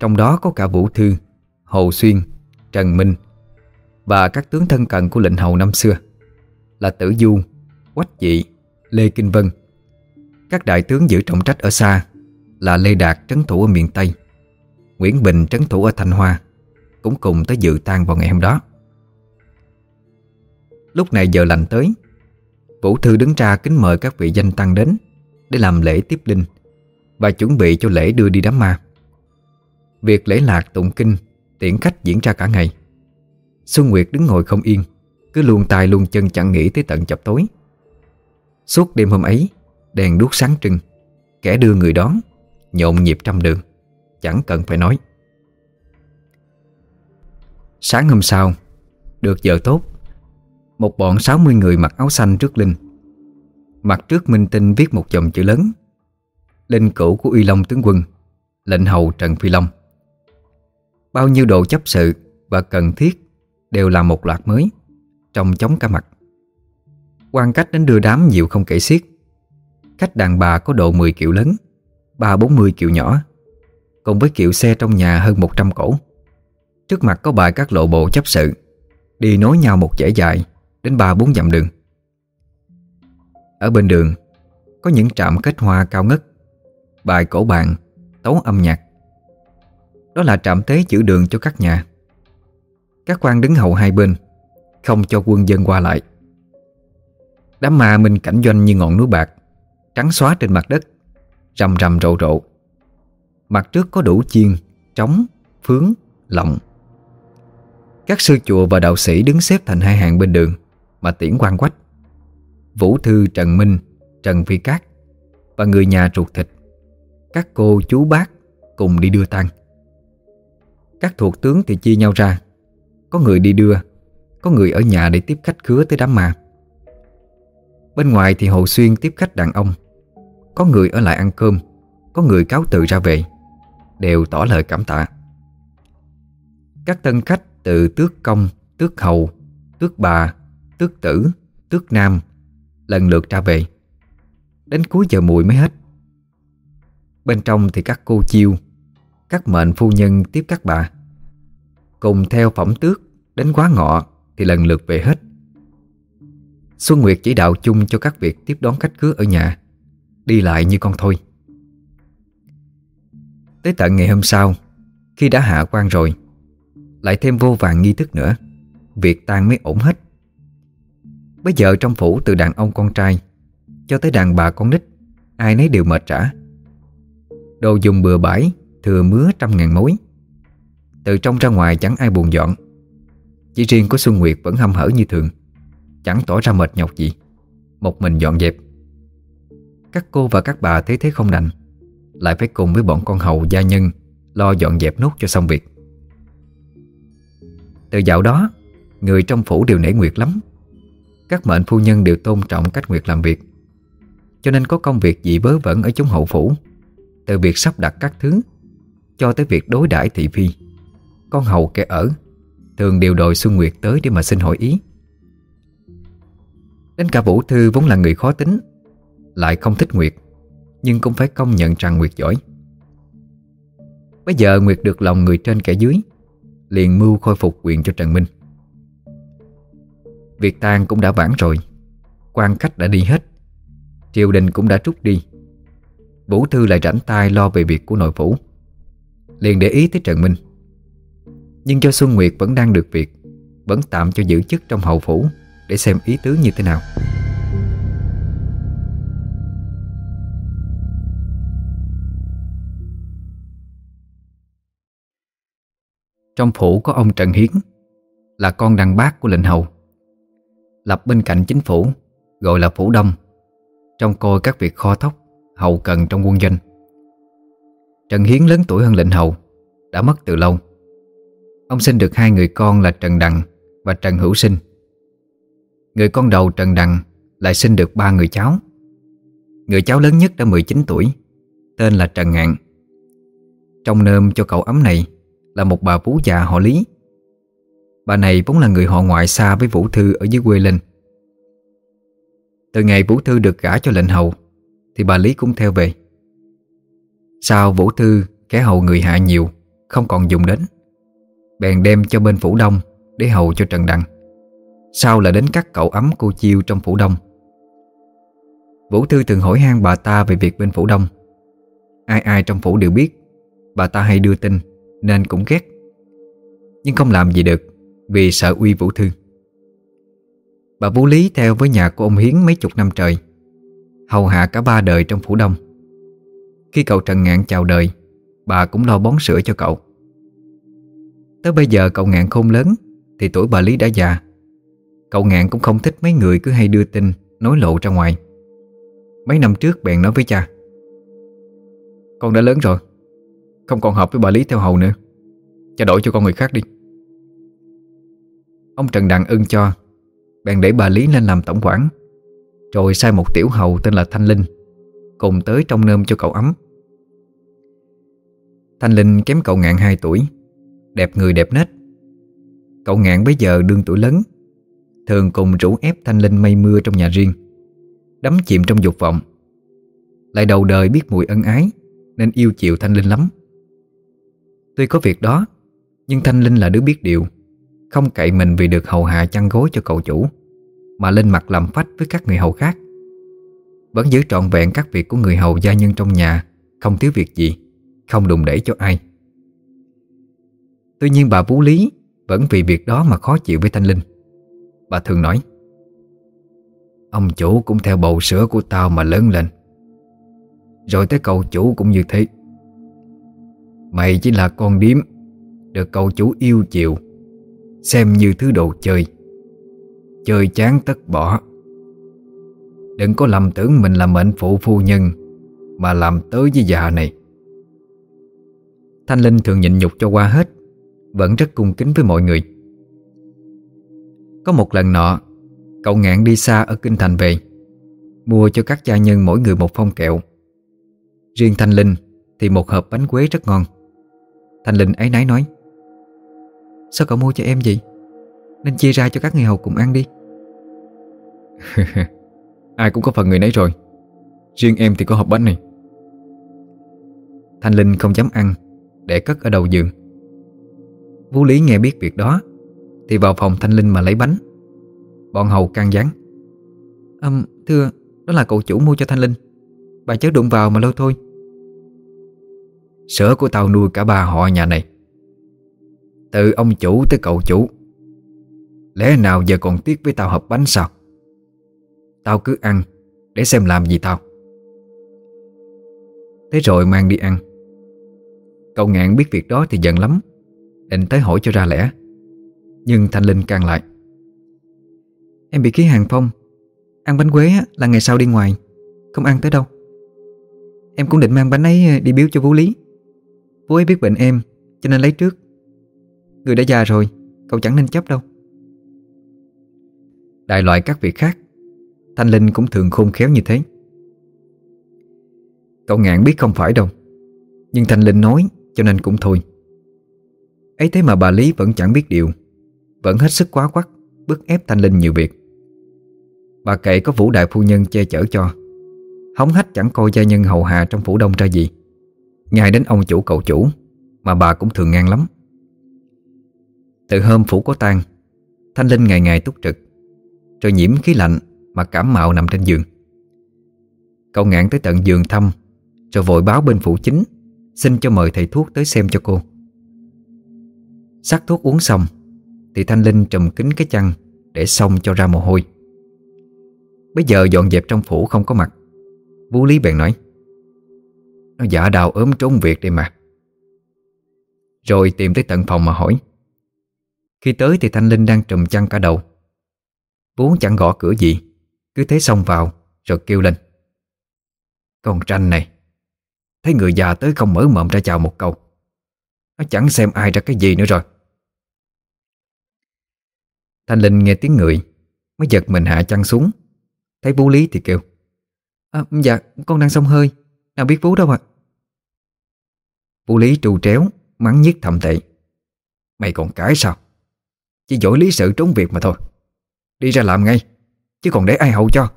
Trong đó có cả Vũ Thư Hồ Xuyên, Trần Minh và các tướng thân cận của lệnh hầu năm xưa Là Tử Du, Quách Dị, Lê Kinh Vân. Các đại tướng giữ trọng trách ở xa Là Lê Đạt trấn thủ ở miền Tây Nguyễn Bình trấn thủ ở Thanh Hoa Cũng cùng tới dự tang vào ngày hôm đó. Lúc này giờ lành tới Vũ Thư đứng ra kính mời các vị danh tăng đến Để làm lễ tiếp linh Và chuẩn bị cho lễ đưa đi đám ma. Việc lễ lạc tụng kinh Tiễn khách diễn ra cả ngày. Xuân Nguyệt đứng ngồi không yên, Cứ luôn tay luôn chân chẳng nghĩ tới tận chập tối. Suốt đêm hôm ấy, Đèn đuốc sáng trưng, Kẻ đưa người đón, Nhộn nhịp trăm đường, Chẳng cần phải nói. Sáng hôm sau, Được giờ tốt, Một bọn 60 người mặc áo xanh trước Linh. Mặt trước minh tinh viết một dòng chữ lớn, Linh cửu của Uy Long tướng quân, Lệnh hầu Trần Phi Long. Bao nhiêu đồ chấp sự Và cần thiết Đều là một loạt mới trông chóng cả mặt. Quan cách đến đưa đám nhiều không kể xiết. Khách đàn bà có độ 10 kiểu lớn, ba bốn mươi kiểu nhỏ, Cùng với kiểu xe trong nhà hơn 100 cổ. Trước mặt có bài các lộ bộ chấp sự, Đi nối nhau một dãy dài Đến ba bốn dặm đường. Ở bên đường, Có những trạm kết hoa cao ngất, Bài cổ bàn, Tấu âm nhạc. Đó là trạm tế chữ đường cho các nhà. Các quan đứng hậu hai bên Không cho quân dân qua lại. Đám ma minh cảnh doanh như ngọn núi bạc Trắng xóa trên mặt đất Rầm rầm rộ rộ. Mặt trước có đủ chiên, trống, phướng, lọng. Các sư chùa và đạo sĩ đứng xếp thành hai hàng bên đường Mà tiễn quan quách. Vũ Thư Trần Minh, Trần Phi Cát Và người nhà ruột thịt Các cô chú bác cùng đi đưa tang. Các thuộc tướng thì chia nhau ra có người đi đưa Có người ở nhà để tiếp khách khứa tới đám ma. Bên ngoài thì Hồ Xuyên tiếp khách đàn ông. Có người ở lại ăn cơm Có người cáo từ ra về Đều tỏ lời cảm tạ. Các tân khách từ tước công, tước hầu, tước bà, tước tử, tước nam Lần lượt ra về. Đến cuối giờ muội mới hết. Bên trong thì các cô chiêu Các mệnh phu nhân tiếp các bà. Cùng theo phẩm tước Đến quá ngọ thì lần lượt về hết. Xuân Nguyệt chỉ đạo chung cho các việc tiếp đón khách khứa ở nhà, Đi lại như con thôi. Tới tận ngày hôm sau, Khi đã hạ quan rồi, Lại thêm vô vàng nghi thức nữa, Việc tan mới ổn hết. Bây giờ trong phủ từ đàn ông con trai Cho tới đàn bà con nít, Ai nấy đều mệt trả Đồ dùng bừa bãi, Thừa mứa trăm ngàn mối. Từ trong ra ngoài chẳng ai buồn dọn Chỉ riêng của Xuân Nguyệt vẫn hâm hở như thường, Chẳng tỏ ra mệt nhọc gì, Một mình dọn dẹp. Các cô và các bà thấy thế không đành, Lại phải cùng với bọn con hầu gia nhân Lo dọn dẹp nốt cho xong việc. Từ dạo đó, Người trong phủ đều nể Nguyệt lắm. Các mệnh phu nhân đều tôn trọng cách Nguyệt làm việc. Cho nên có công việc gì vớ vẩn ở chúng hậu phủ, Từ việc sắp đặt các thứ Cho tới việc đối đãi thị phi. Con hầu kẻ ở, Thường đều đòi Xuân Nguyệt tới để mà xin hỏi ý. Đến cả Vũ Thư vốn là người khó tính, Lại không thích Nguyệt, Nhưng cũng phải công nhận rằng Nguyệt giỏi. Bây giờ Nguyệt được lòng người trên kẻ dưới, Liền mưu khôi phục quyền cho Trần Minh. Việc tang cũng đã vãn rồi, quan khách đã đi hết, Triều đình cũng đã rút đi. Vũ Thư lại rảnh tay lo về việc của nội phủ, Liền để ý tới Trần Minh. Nhưng cho Xuân Nguyệt vẫn đang được việc, Vẫn tạm cho giữ chức trong hậu phủ Để xem ý tứ như thế nào. Trong phủ có ông Trần Hiến, Là con đàn bác của lệnh hầu. Lập bên cạnh chính phủ, Gọi là phủ đông Trong coi các việc kho thóc Hậu cần trong quân doanh. Trần Hiến lớn tuổi hơn lệnh hầu, Đã mất từ lâu. Ông sinh được hai người con là Trần Đằng Và Trần Hữu Sinh. Người con đầu Trần Đằng Lại sinh được ba người cháu. Người cháu lớn nhất đã 19 tuổi, Tên là Trần Ngạn. Trong nơm cho cậu ấm này Là một bà vú già họ Lý. Bà này vốn là người họ ngoại xa với Vũ Thư ở dưới quê Linh Từ ngày Vũ Thư được gả cho lệnh hầu, Thì bà Lý cũng theo về. Sau Vũ Thư, kẻ hầu người hạ nhiều, Không còn dùng đến. Bèn đem cho bên Phủ Đông Để hầu cho Trần Đăng Sau là đến các cậu ấm cô chiêu trong Phủ Đông. Vũ Thư thường hỏi han bà ta về việc bên Phủ Đông. Ai ai trong phủ đều biết, Bà ta hay đưa tin, Nên cũng ghét. Nhưng không làm gì được, vì sợ uy Vũ Thư. Bà Vũ Lý theo với nhà của ông Hiến mấy chục năm trời, Hầu hạ cả ba đời trong phủ đông. Khi cậu Trần Ngạn chào đời, Bà cũng lo bón sữa cho cậu. Tới bây giờ cậu Ngạn không lớn, Thì tuổi bà Lý đã già. Cậu Ngạn cũng không thích mấy người cứ hay đưa tin, Nói lộ ra ngoài. Mấy năm trước bèn nói với cha, Con đã lớn rồi, Không còn hợp với bà Lý theo hầu nữa. Cha đổi cho con người khác đi. Ông Trần Đặng ưng cho, Bèn để bà Lý lên làm tổng quản. Rồi sai một tiểu hầu tên là Thanh Linh, Cùng tới trong nơm cho cậu ấm. Thanh Linh kém cậu ngạn 2 tuổi Đẹp người đẹp nết. Cậu ngạn bây giờ đương tuổi lớn, Thường cùng rủ ép Thanh Linh mây mưa trong nhà riêng, Đắm chìm trong dục vọng. Lại đầu đời biết mùi ân ái, Nên yêu chiều Thanh Linh lắm. Tuy có việc đó, Nhưng Thanh Linh là đứa biết điều, không cậy mình vì được hầu hạ chăn gối cho cậu chủ, Mà lên mặt làm phách với các người hầu khác. Vẫn giữ trọn vẹn các việc của người hầu gia nhân trong nhà, Không thiếu việc gì, Không đùng đẩy cho ai. Tuy nhiên bà Vũ Lý Vẫn vì việc đó mà khó chịu với Thanh Linh. Bà thường nói, Ông chủ cũng theo bầu sữa của tao mà lớn lên. Rồi tới cậu chủ cũng như thế. Mày chỉ là con điếm, Được cậu chủ yêu chiều, Xem như thứ đồ chơi. Chơi chán tất bỏ. Đừng có lầm tưởng mình là mệnh phụ phu nhân Mà làm tới với già này. Thanh Linh thường nhịn nhục cho qua hết. Vẫn rất cung kính với mọi người. Có một lần nọ, Cậu ngạn đi xa ở Kinh Thành về, Mua cho các gia nhân mỗi người một phong kẹo. Riêng Thanh Linh Thì một hộp bánh quế rất ngon. Thanh Linh ấy nái nói, Sao cậu mua cho em vậy? Nên chia ra cho các người hầu cùng ăn đi. Ai cũng có phần người nấy rồi. Riêng em thì có hộp bánh này. Thanh Linh không dám ăn, Để cất ở đầu giường. Vũ Lý nghe biết việc đó Thì vào phòng Thanh Linh mà lấy bánh. Bọn hầu can gián um, Thưa Đó là cậu chủ mua cho Thanh Linh. Bà chớ đụng vào mà lâu thôi. Sữa của tao nuôi cả ba họ nhà này. Từ ông chủ tới cậu chủ Lẽ nào giờ còn tiếc với tao hộp bánh sao? Tao cứ ăn Để xem làm gì tao. Thế rồi mang đi ăn. Cậu ngạn biết việc đó thì giận lắm. Định tới hỏi cho ra lẽ. Nhưng Thanh Linh càng lại. Em bị ký hàng phong. Ăn bánh quế là ngày sau đi ngoài. Không ăn tới đâu. Em cũng định mang bánh ấy đi biếu cho Vũ Lý. Vũ ấy biết bệnh em, Cho nên lấy trước. Người đã già rồi, Cậu chẳng nên chấp đâu. Đại loại các việc khác, Thanh Linh cũng thường khôn khéo như thế. Cậu ngạn biết không phải đâu. Nhưng Thanh Linh nói, Cho nên cũng thôi ấy thế mà bà Lý vẫn chẳng biết điều. Vẫn hết sức quá quắc, Bức ép Thanh Linh nhiều việc. Bà kệ có vũ đại phu nhân che chở cho. Hóng hách chẳng coi gia nhân hầu hạ Trong phủ đông ra gì. Ngay đến ông chủ cậu chủ, Mà bà cũng thường ngang lắm. Từ hôm phủ có tang, Thanh Linh ngày ngày túc trực, Rồi nhiễm khí lạnh Mà cảm mạo nằm trên giường. Cậu ngạn tới tận giường thăm, Rồi vội báo bên phủ chính, Xin cho mời thầy thuốc tới xem cho cô. Sắc thuốc uống xong, Thì Thanh Linh trùm kính cái chăn Để xong cho ra mồ hôi. Bây giờ dọn dẹp trong phủ không có mặt, Vũ Lý bèn nói, Nó giả đào ốm trốn việc đây mà. Rồi tìm tới tận phòng mà hỏi. Khi tới thì Thanh Linh đang trùm chăn cả đầu. Vũ chẳng gõ cửa gì, Cứ thế xông vào Rồi kêu lên. Con tranh này, Thấy người già tới không mở mộm ra chào một câu. Nó chẳng xem ai ra cái gì nữa rồi. Thanh Linh nghe tiếng người Mới giật mình hạ chăn xuống. Thấy Vũ Lý thì kêu à, Dạ con đang xông hơi. Nào biết Vũ đâu ạ. Vũ Lý trù tréo Mắng nhiếc thầm tệ Mày còn cái sao? Chỉ giỏi lý sự trốn việc mà thôi. Đi ra làm ngay Chứ còn để ai hậu cho.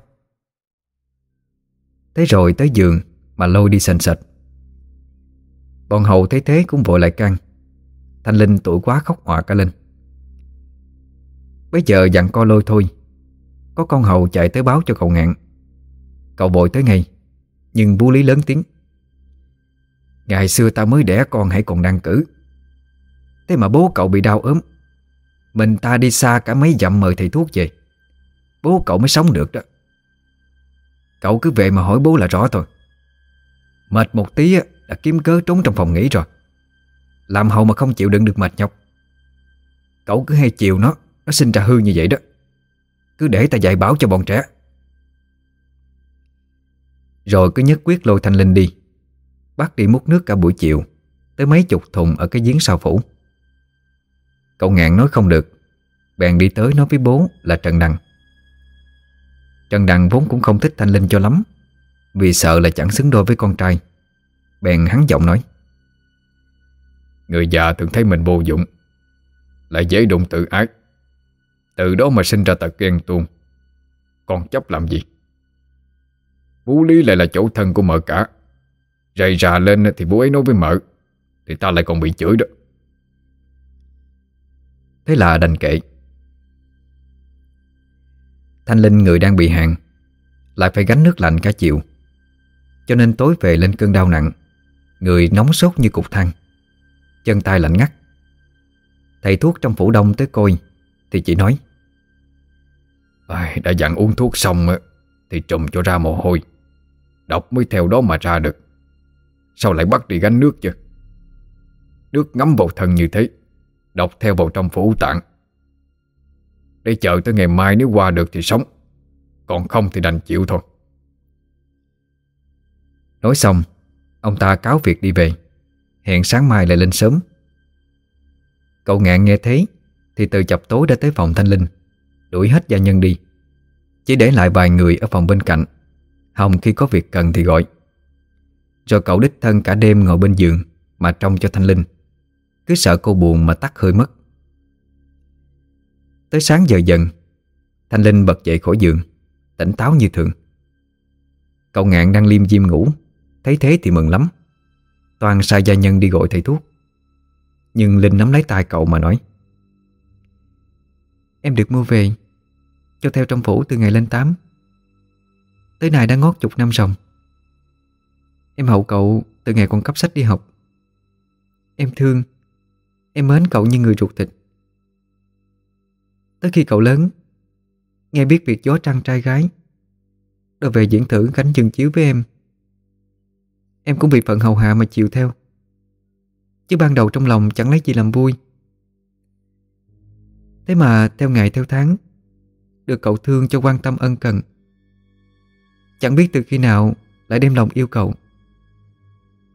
Thế rồi tới giường Mà lôi đi sành sạch Bọn hầu thấy thế cũng vội lại căng Thanh Linh tuổi quá khóc họa cả lên. Bây giờ dặn co lôi thôi. Có con hầu chạy tới báo cho cậu ngạn. Cậu vội tới ngay, Nhưng bú lý lớn tiếng. Ngày xưa ta mới đẻ con hãy còn đang cử. Thế mà bố cậu bị đau ốm. Mình ta đi xa cả mấy dặm mời thầy thuốc về. Bố cậu mới sống được đó. Cậu cứ về mà hỏi bố là rõ thôi. Mệt một tí đã kiếm cớ trốn trong phòng nghỉ rồi. Làm hầu mà không chịu đựng được mệt nhọc. Cậu cứ hay chiều nó Nó sinh ra hư như vậy đó. Cứ để ta dạy bảo cho bọn trẻ. Rồi cứ nhất quyết lôi Thanh Linh đi. Bắt đi múc nước cả buổi chiều, Tới mấy chục thùng ở cái giếng sau phủ. Cậu ngạn nói không được. Bèn đi tới nói với bố là Trần Đăng Trần Đăng vốn cũng không thích Thanh Linh cho lắm, Vì sợ là chẳng xứng đôi với con trai. Bèn hắn giọng nói, Người già thường thấy mình vô dụng, Lại dễ đụng tự ái Từ đó mà sinh ra tật ghen tuông, Còn chấp làm gì? Vũ Lý lại là chỗ thân của mợ cả. Rầy rà lên thì bố ấy nói với mợ, Thì ta lại còn bị chửi đó. Thế là đành kệ. Thanh Linh người đang bị hạn, Lại phải gánh nước lạnh cả chiều. Cho nên tối về lên cơn đau nặng Người nóng sốt như cục than. Chân tay lạnh ngắt. Thầy thuốc trong phủ đông tới coi Thì chỉ nói à, Đã dặn uống thuốc xong Thì trùm cho ra mồ hôi. Độc mới theo đó mà ra được. Sao lại bắt đi gánh nước chứ? Nước ngấm vào thân như thế Độc theo vào trong phủ tạng. Để chờ tới ngày mai nếu qua được thì sống Còn không thì đành chịu thôi. Nói xong Ông ta cáo việc đi về. Hẹn sáng mai lại lên sớm. Cậu ngạn nghe thế, Thì từ chập tối đã tới phòng Thanh Linh, Đuổi hết gia nhân đi. Chỉ để lại vài người ở phòng bên cạnh. Hồng khi có việc cần thì gọi. Rồi cậu đích thân cả đêm ngồi bên giường Mà trông cho Thanh Linh. Cứ sợ cô buồn mà tắt hơi mất. Tới sáng giờ dần, Thanh Linh bật dậy khỏi giường, Tỉnh táo như thường. Cậu ngạn đang liêm diêm ngủ. Thấy thế thì mừng lắm. Toàn sai gia nhân đi gọi thầy thuốc. Nhưng Linh nắm lấy tay cậu mà nói, Em được mua về, Cho theo trong phủ từ ngày lên 8 Tới nay đã ngót chục năm rồi Em hậu cậu từ ngày còn cấp sách đi học. Em thương, Em mến cậu như người ruột thịt. Tới khi cậu lớn, Nghe biết việc gió trăng trai gái Rồi về diễn thử cánh chừng chiếu với em. Em cũng vì phận hầu hạ mà chịu theo. Chứ ban đầu trong lòng chẳng lấy gì làm vui. Thế mà theo ngày theo tháng, Được cậu thương cho quan tâm ân cần. Chẳng biết từ khi nào Lại đem lòng yêu cậu.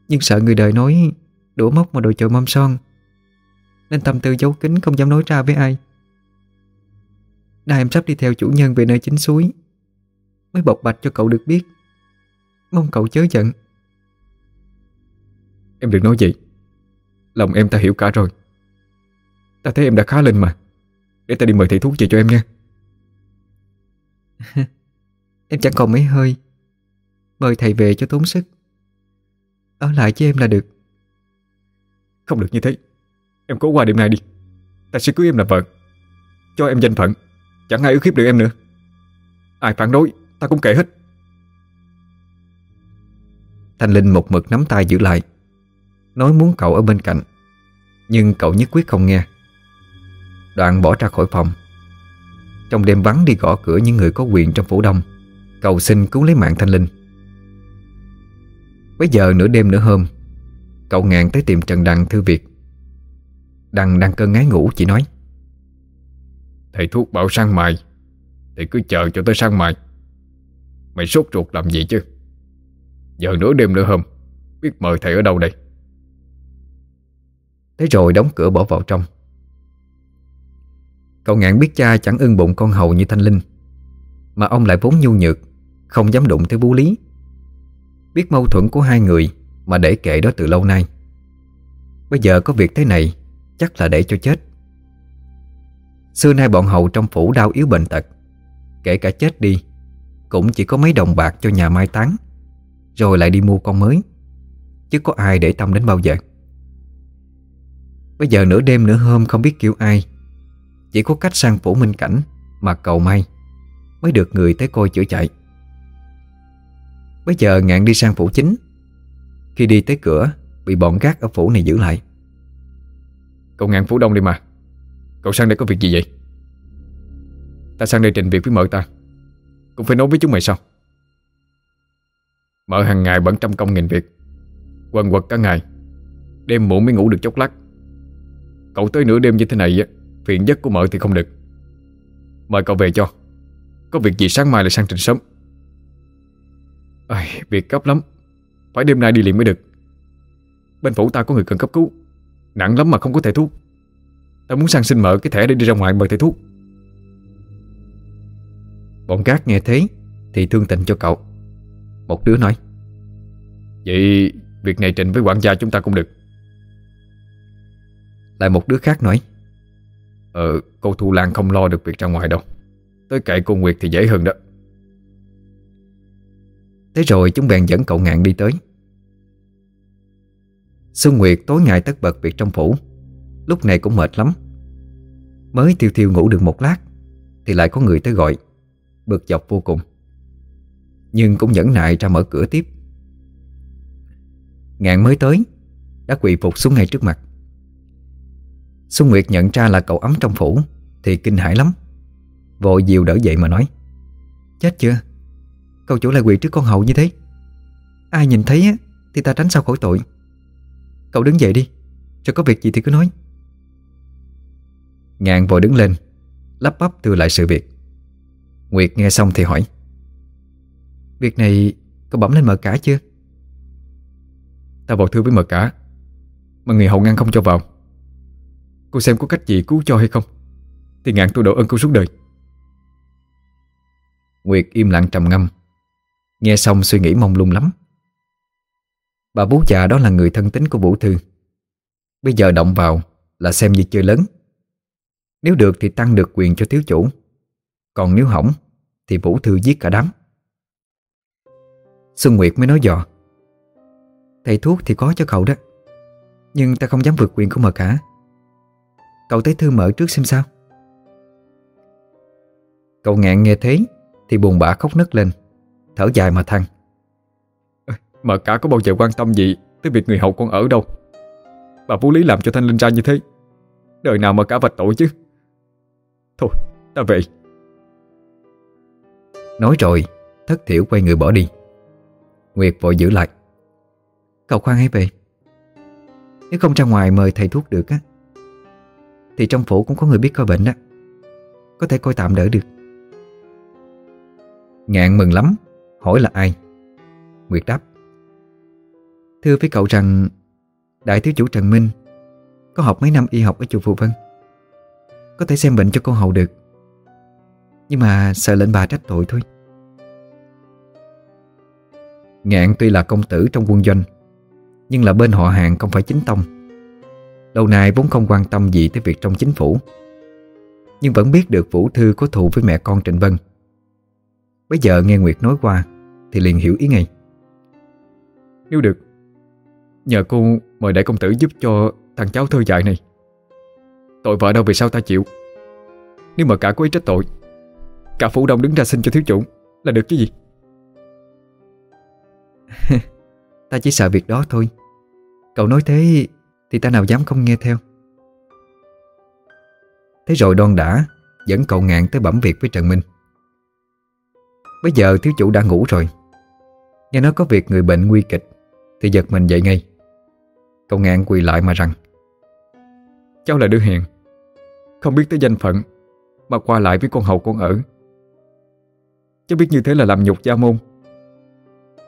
Nhưng sợ người đời nói Đũa móc mà đồ chợ mâm son, Nên tâm tư giấu kín không dám nói ra với ai. Nay em sắp đi theo chủ nhân về nơi chính suối, Mới bộc bạch cho cậu được biết. Mong cậu chớ giận. Em đừng nói vậy. Lòng em ta hiểu cả rồi. Ta thấy em đã khá lên mà. Để ta đi mời thầy thuốc về cho em nha. Em chẳng còn mấy hơi. Mời thầy về cho tốn sức. Ở lại với em là được. Không được như thế. Em cố qua đêm nay đi. Ta sẽ cưới em làm vợ. Cho em danh phận. Chẳng ai ức hiếp được em nữa. Ai phản đối ta cũng kệ hết. Thanh Linh một mực nắm tay giữ lại Nói muốn cậu ở bên cạnh. Nhưng cậu nhất quyết không nghe. Đoạn bỏ ra khỏi phòng. Trong đêm vắng đi gõ cửa những người có quyền trong phủ đông. Cầu xin cứu lấy mạng Thanh Linh. Bây giờ nửa đêm nửa hôm, Cậu ngàn tới tìm Trần Đăng thư việc. Đăng đang cơn ngái ngủ, chỉ nói, Thầy thuốc bảo sang mày Thì cứ chờ cho tới sang mày Mày sốt ruột làm gì chứ? Giờ nửa đêm nửa hôm, Biết mời thầy ở đâu đây? Thế rồi đóng cửa bỏ vào trong. Cậu ngạn biết cha chẳng ưng bụng con hầu như Thanh Linh, Mà ông lại vốn nhu nhược, Không dám đụng tới bú lý. Biết mâu thuẫn của hai người Mà để kệ đó từ lâu nay. Bây giờ có việc thế này, Chắc là để cho chết. Xưa nay bọn hầu trong phủ đau yếu bệnh tật, Kể cả chết đi, Cũng chỉ có mấy đồng bạc cho nhà mai táng, Rồi lại đi mua con mới, Chứ có ai để tâm đến bao giờ. Bây giờ nửa đêm nửa hôm không biết kêu ai. Chỉ có cách sang phủ minh cảnh Mà cầu may Mới được người tới coi chữa chạy. Bây giờ ngạn đi sang phủ chính. Khi đi tới cửa, Bị bọn gác ở phủ này giữ lại. Cậu ngạn phủ đông đi mà. Cậu sang đây có việc gì vậy? Ta sang đây trình việc với mợ ta. Cũng phải nói với chúng mày sao? Mợ hàng ngày bận trăm công nghìn việc. Quần quật cả ngày. Đêm muộn mới ngủ được chốc lát. Cậu tới nửa đêm như thế này Phiền giấc của mợ thì không được. Mời cậu về cho. Có việc gì sáng mai lại sang trình sớm. À, Việc gấp lắm. Phải đêm nay đi liền mới được. Bên phủ ta có người cần cấp cứu. Nặng lắm mà không có thể thuốc. Ta muốn sang xin mợ cái thẻ để đi ra ngoài mời thầy thuốc. Bọn gác nghe thế Thì thương tình cho cậu. Một đứa nói Vậy việc này trình với quản gia chúng ta cũng được. Lại một đứa khác nói Ờ cô Thu Lan không lo được việc ra ngoài đâu. Tới cậy cô Nguyệt thì dễ hơn đó. Thế rồi chúng bèn dẫn cậu ngạn đi tới. Xuân Nguyệt tối ngày tất bật việc trong phủ. Lúc này cũng mệt lắm. Mới thiêu thiêu ngủ được một lát, Thì lại có người tới gọi, Bực dọc vô cùng. Nhưng cũng nhẫn nại ra mở cửa tiếp. Ngạn mới tới, Đã quỳ phục xuống ngay trước mặt. Xuân Nguyệt nhận ra là cậu ấm trong phủ, Thì kinh hãi lắm. Vội dìu đỡ dậy mà nói, Chết chưa? Cậu chủ lại quỳ trước con hậu như thế. Ai nhìn thấy á, Thì ta tránh sao khỏi tội. Cậu đứng dậy đi Rồi có việc gì thì cứ nói. Ngạn vội đứng lên, Lắp bắp đưa lại sự việc. Nguyệt nghe xong thì hỏi, Việc này cậu bấm lên mở cả chưa? Ta vào thưa với mở cả, Mà người hậu ngăn không cho vào. Cô xem có cách gì cứu cho hay không? Thì ngạn tôi đổ ơn cô suốt đời. Nguyệt im lặng trầm ngâm. Nghe xong suy nghĩ mong lung lắm. Bà bố già đó là người thân tín của Vũ Thư. Bây giờ động vào là xem như chơi lớn. Nếu được thì tăng được quyền cho thiếu chủ. Còn nếu hỏng Thì Vũ Thư giết cả đám. Xuân Nguyệt mới nói dò. Thầy thuốc thì có cho cậu đó, Nhưng ta không dám vượt quyền của mờ cả. Cậu tới thư mở trước xem sao. Cậu ngạn nghe thế Thì buồn bã khóc nức lên. Thở dài mà than Mà cả có bao giờ quan tâm gì Tới việc người hậu con ở đâu? Bà Phú Lý làm cho Thanh Linh ra như thế. Đời nào mà cả vạch tội chứ? Thôi ta về. Nói rồi Thất thiểu quay người bỏ đi. Nguyệt vội giữ lại. Cậu khoan hãy về. Nếu không ra ngoài mời thầy thuốc được á thì trong phủ cũng có người biết coi bệnh đó Có thể coi tạm đỡ được. Ngạn mừng lắm, Hỏi là ai? Nguyệt đáp. Thưa với cậu rằng, Đại thiếu chủ Trần Minh Có học mấy năm y học ở chùa Phù Vân. Có thể xem bệnh cho con hầu được. Nhưng mà sợ lệnh bà trách tội thôi. Ngạn tuy là công tử trong quân doanh, Nhưng là bên họ hàng không phải chính tông. Lâu nay vốn không quan tâm gì tới việc trong chính phủ. Nhưng vẫn biết được Vũ Thư có thù với mẹ con Trịnh Vân. Bây giờ nghe Nguyệt nói qua Thì liền hiểu ý ngay. Nếu được Nhờ cô mời đại công tử giúp cho thằng cháu thơ dại này. Tội vợ đâu vì sao ta chịu. Nếu mà cả có ý trách tội Cả phủ đông đứng ra xin cho thiếu chủ Là được chứ gì? Ta chỉ sợ việc đó thôi. Cậu nói thế thì ta nào dám không nghe theo? Thế rồi đoan đã Dẫn cậu ngạn tới bẩm việc với Trần Minh. Bây giờ thiếu chủ đã ngủ rồi. Nghe nói có việc người bệnh nguy kịch Thì giật mình dậy ngay. Cậu ngạn quỳ lại mà rằng Cháu là đứa hiền, Không biết tới danh phận Mà qua lại với con hầu con ở. Cháu biết như thế là làm nhục gia môn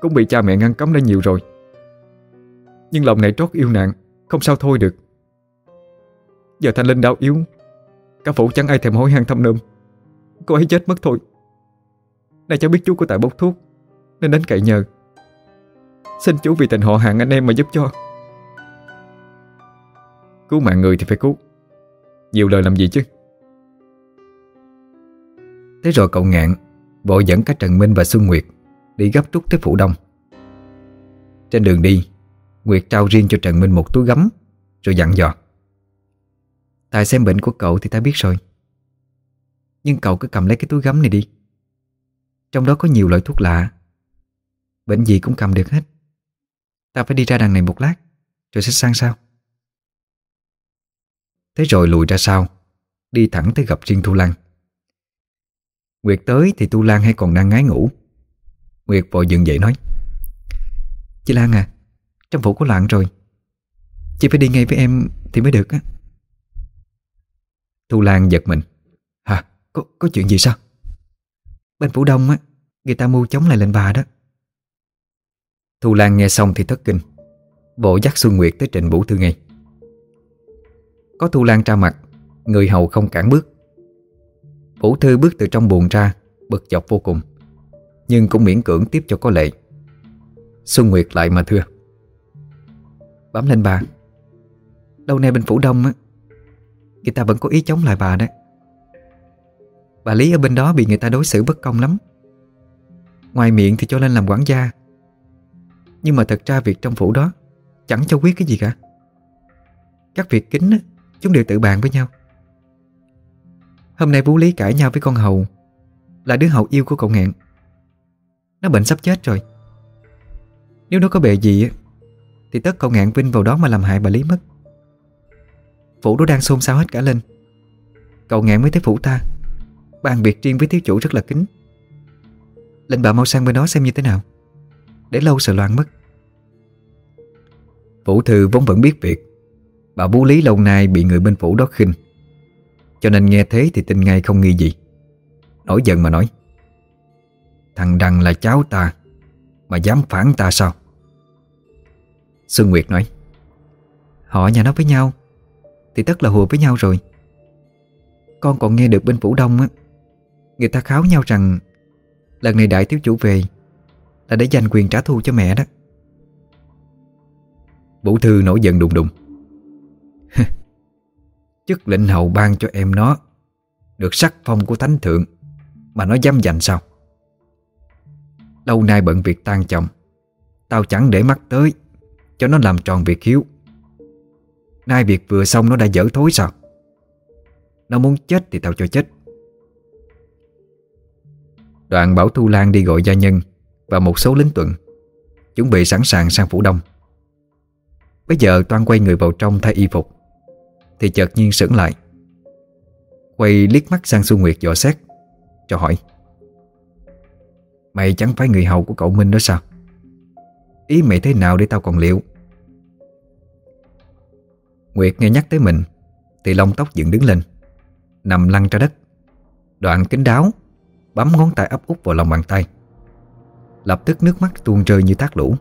Cũng bị cha mẹ ngăn cấm đã nhiều rồi. Nhưng lòng này trót yêu nạn không sao thôi được. Giờ thanh linh đau yếu. Cả phủ chẳng ai thèm hối hang thăm nôm. Cô ấy chết mất thôi. Này cháu biết chú có tại bốc thuốc, Nên đến cậy nhờ. Xin chú vì tình họ hàng anh em mà giúp cho. Cứu mạng người thì phải cứu. Nhiều lời làm gì chứ? Thế rồi cậu ngạn Vội dẫn cả Trần Minh và Xuân Nguyệt Đi gấp rút tới phủ đông. Trên đường đi Nguyệt trao riêng cho Trần Minh một túi gấm, Rồi dặn dò. Tài xem bệnh của cậu thì ta biết rồi. Nhưng cậu cứ cầm lấy cái túi gấm này đi. Trong đó có nhiều loại thuốc lạ. Bệnh gì cũng cầm được hết. Ta phải đi ra đằng này một lát, Rồi sẽ sang sao Thế rồi lùi ra sau, Đi thẳng tới gặp riêng Thu Lan. Nguyệt tới thì Tu Lan hay còn đang ngái ngủ? Nguyệt vội dừng dậy nói. Chị Lan à trong phủ của lạng rồi. Chị phải đi ngay với em thì mới được á. Thu Lan giật mình. Hả? Có, có chuyện gì sao? Bên phủ đông á Người ta mưu chống lại lệnh bà đó. Thu Lan nghe xong thì thất kinh. Bộ dắt Xuân Nguyệt tới trình Vũ Thư ngay. Có Thu Lan ra mặt Người hầu không cản bước. Vũ Thư bước từ trong buồn ra Bực dọc vô cùng Nhưng cũng miễn cưỡng tiếp cho có lệ. Xuân Nguyệt lại mà thưa. Bấm lên bà. Đâu nay bên phủ đông á Người ta vẫn có ý chống lại bà đó. Bà Lý ở bên đó bị người ta đối xử bất công lắm. Ngoài miệng thì cho lên làm quản gia. Nhưng mà thật ra việc trong phủ đó Chẳng cho quyết cái gì cả. Các việc kính á, Chúng đều tự bàn với nhau. Hôm nay Vũ Lý cãi nhau với con hầu Là đứa hầu yêu của cậu ngạn Nó bệnh sắp chết rồi. Nếu nó có bề gì thì tất cậu ngạn vinh vào đó mà làm hại bà Lý mất. Phủ đó đang xôn xao hết cả lên. Cậu ngạn mới tới phủ ta. Bàn việc riêng với thiếu chủ rất là kính Lệnh bà mau sang bên đó xem như thế nào. Để lâu sợ loạn mất. Phủ thư vốn vẫn biết việc. Bà Vũ Lý lâu nay bị người bên phủ đó khinh. Cho nên nghe thế thì tin ngay không nghi gì. Nổi giận mà nói. Thằng Đăng là cháu ta, Mà dám phản ta sao? Xuân Nguyệt nói. Họ nhà nó với nhau, Thì tất là hùa với nhau rồi. Con còn nghe được bên Phủ Đông á, Người ta kháo nhau rằng Lần này đại thiếu chủ về Là để giành quyền trả thù cho mẹ đó. Vũ Thư nổi giận đùng đùng. Chức lệnh hầu ban cho em nó Được sắc phong của thánh thượng, Mà nó dám giành sao? Lâu nay bận việc tan chồng, Tao chẳng để mắt tới. Cho nó làm tròn việc hiếu. Nay việc vừa xong nó đã dở thối sao? Nó muốn chết thì tao cho chết. Đoạn bảo Thu Lan đi gọi gia nhân Và một số lính tuần, Chuẩn bị sẵn sàng sang phủ đông. Bây giờ Toan quay người vào trong thay y phục, thì chợt nhiên sững lại. Quay liếc mắt sang Xuân Nguyệt dò xét, Cho hỏi, Mày chẳng phải người hầu của cậu Minh đó sao? Ý mày thế nào để tao còn liệu? Nguyệt nghe nhắc tới mình, Thì lông tóc dựng đứng lên, Nằm lăn ra đất. Đoạn kính đáo, Bấm ngón tay ấp út vào lòng bàn tay. Lập tức nước mắt tuôn rơi như thác lũ.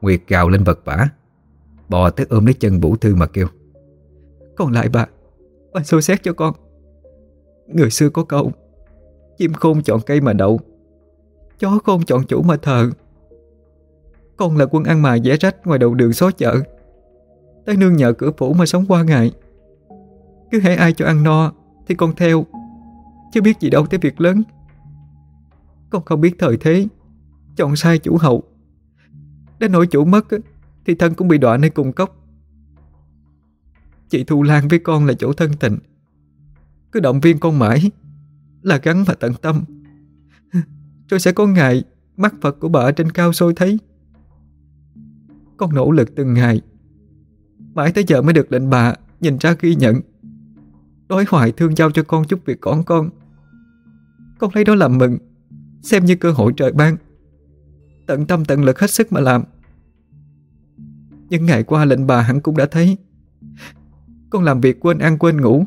Nguyệt gào lên vật vả, Bò tới ôm lấy chân Vũ Thư mà kêu, còn lại bà Bà xô xét cho con. Người xưa có câu, Chim khôn chọn cây mà đậu, Chó khôn chọn chủ mà thờ. Con là quân ăn mài vẽ rách Ngoài đầu đường xó chợ. Tới nương nhờ cửa phủ mà sống qua ngày. Cứ hãy ai cho ăn no, Thì con theo. Chứ biết gì đâu tới việc lớn. Con không biết thời thế, Chọn sai chủ hậu. Đến nỗi chủ mất, Thì thân cũng bị đọa nơi cùng cốc. Chị Thu Lan với con là chỗ thân tình. Cứ động viên con mãi, Là gắn mà tận tâm. Rồi sẽ có ngày, Mắt Phật của bà ở trên cao sôi thấy. Con nỗ lực từng ngày. Mãi tới giờ mới được lệnh bà Nhìn ra ghi nhận. Đói hoài thương giao cho con chút việc con con. Con lấy đó làm mừng, Xem như cơ hội trời ban. Tận tâm tận lực hết sức mà làm. Nhưng ngày qua lệnh bà hẳn cũng đã thấy. Con làm việc quên ăn quên ngủ,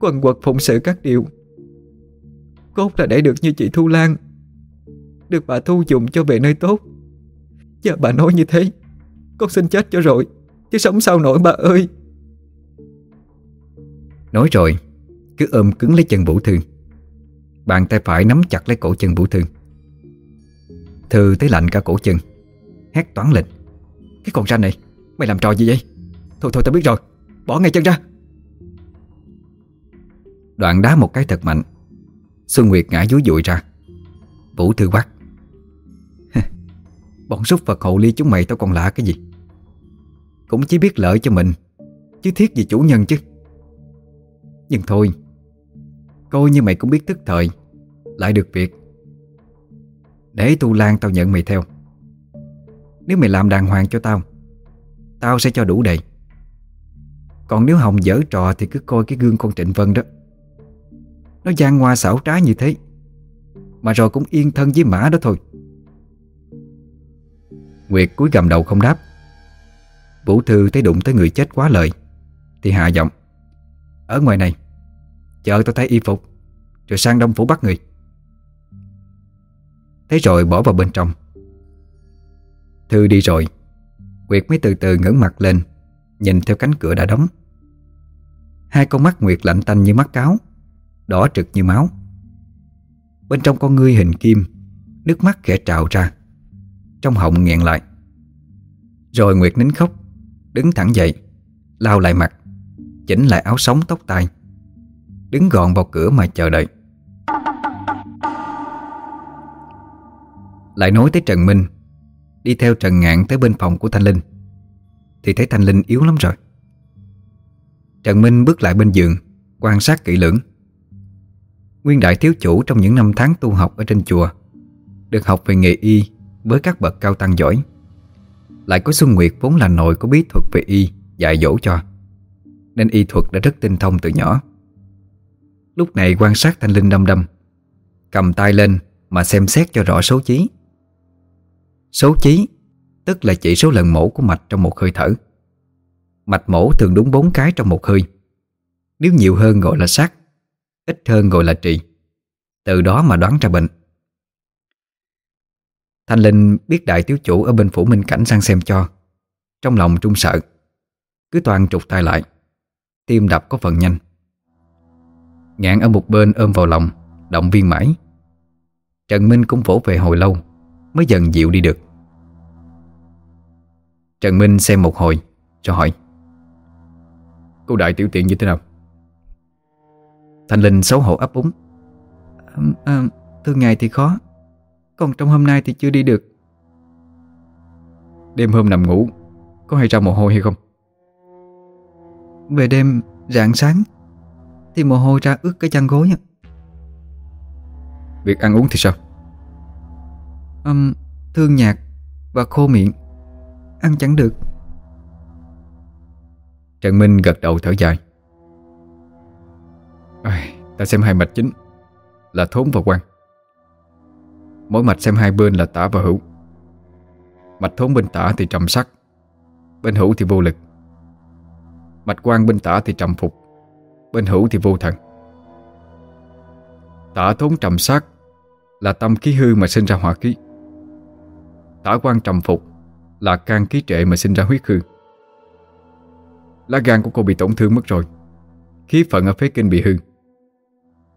Quần quật phụng sự các điều. Cốt là để được như chị Thu Lan. Được bà thu dụng cho về nơi tốt. Giờ bà nói như thế, Con xin chết cho rồi. Chứ sống sao nổi, bà ơi. Nói rồi, Cứ ôm cứng lấy chân Vũ Thư. Bàn tay phải nắm chặt lấy cổ chân Vũ Thư. Thư thấy lạnh cả cổ chân, Hét toán lên. Cái con ranh này, Mày làm trò gì vậy? Thôi thôi, tao biết rồi, Bỏ ngay chân ra. Đoạn đá một cái thật mạnh. Xuân Nguyệt ngã dúi dụi ra. Vũ Thư quát. Bọn súc vật hậu ly chúng mày tao còn lạ cái gì? Cũng chỉ biết lợi cho mình, Chứ thiết gì chủ nhân chứ. Nhưng thôi, Coi như mày cũng biết tức thời, Lại được việc. Để tu lan tao nhận mày theo. Nếu mày làm đàng hoàng cho tao Tao sẽ cho đủ đầy. Còn nếu Hồng dở trò Thì cứ coi cái gương con Trịnh Vân đó. Nó gian ngoa xảo trá như thế, Mà rồi cũng yên thân với mã đó thôi. Nguyệt cúi gầm đầu không đáp. Vũ Thư thấy đụng tới người chết quá lời, Thì hạ giọng, Ở ngoài này, Chờ tôi thấy y phục, Rồi sang đông phủ bắt người. Thế rồi bỏ vào bên trong. Thư đi rồi, Nguyệt mới từ từ ngẩng mặt lên, Nhìn theo cánh cửa đã đóng. Hai con mắt Nguyệt lạnh tanh như mắt cáo, Đỏ trực như máu. Bên trong con ngươi hình kim, Nước mắt khẽ trào ra, Trong họng nghẹn lại. Rồi Nguyệt nín khóc. Đứng thẳng dậy Lao lại mặt, Chỉnh lại áo sống tóc tai. Đứng gọn vào cửa mà chờ đợi. Lại nói tới Trần Minh, Đi theo Trần Ngạn tới bên phòng của Thanh Linh, Thì thấy Thanh Linh yếu lắm rồi. Trần Minh bước lại bên giường, Quan sát kỹ lưỡng. Nguyên đại thiếu chủ trong những năm tháng tu học ở trên chùa, Được học về nghề y Với các bậc cao tăng giỏi. Lại có Xuân Nguyệt vốn là nội có bí thuật về y, Dạy dỗ cho. Nên y thuật đã rất tinh thông từ nhỏ. Lúc này quan sát Thanh Linh đâm đâm, Cầm tay lên mà xem xét cho rõ số chí. Số chí Tức là chỉ số lần mổ của mạch trong một hơi thở. Mạch mổ thường đúng 4 cái trong một hơi. Nếu nhiều hơn gọi là sát Ít hơn gọi là trị Từ đó mà đoán ra bệnh. Thanh Linh biết đại tiếu chủ ở bên phủ Minh Cảnh sang xem cho. Trong lòng trung sợ. Cứ toàn trục tay lại. Tim đập có phần nhanh. Ngạn ở một bên ôm vào lòng Động viên mãi. Trần Minh cũng vỗ về hồi lâu Mới dần dịu đi được. Trần Minh xem một hồi Cho hỏi. Cô đại tiểu tiện như thế nào? Thanh Linh xấu hổ ấp úng. À, à, Thưa ngài thì khó. Còn trong hôm nay thì chưa đi được. Đêm hôm nằm ngủ Có hay ra mồ hôi hay không? Về đêm rạng sáng Thì mồ hôi ra ướt cái chăn gối Việc ăn uống thì sao? Um, Thương nhạt Và khô miệng Ăn chẳng được. Trần Minh gật đầu thở dài. À, Ta xem hai mạch chính Là thốn và quan Mỗi mạch xem hai bên là tả và hữu. Mạch thốn bên tả thì trầm sắc, Bên hữu thì vô lực. Mạch quan bên tả thì trầm phục, Bên hữu thì vô thần. Tả thốn trầm sắc Là tâm khí hư mà sinh ra hỏa khí. Tả quan trầm phục Là can khí trệ mà sinh ra huyết hư. Lá gan của cô bị tổn thương mất rồi, Khí phận ở phế kinh bị hư.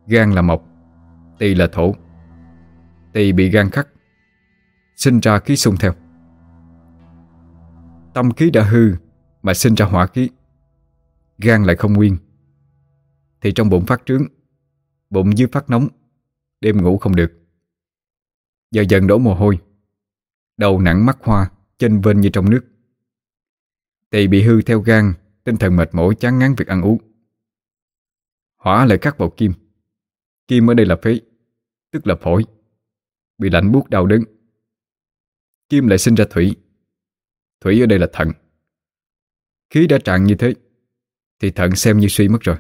Gan là mộc, Tỳ là thổ thì bị gan khắc. Sinh ra khí xung theo. Tâm khí đã hư Mà sinh ra hỏa khí Gan lại không nguyên. Thì trong bụng phát trướng, Bụng dưới phát nóng, Đêm ngủ không được. Giờ dần đổ mồ hôi. Đầu nặng mắt hoa Chân vênh như trong nước. Tỳ bị hư theo gan, Tinh thần mệt mỏi, chán ngán việc ăn uống. Hỏa lại cắt vào kim. Kim ở đây là phế, Tức là phổi. Bị lạnh buốt đau đớn. Kim lại sinh ra thủy. Thủy ở đây là thận Khí đã tràn như thế, Thì thận xem như suy mất rồi.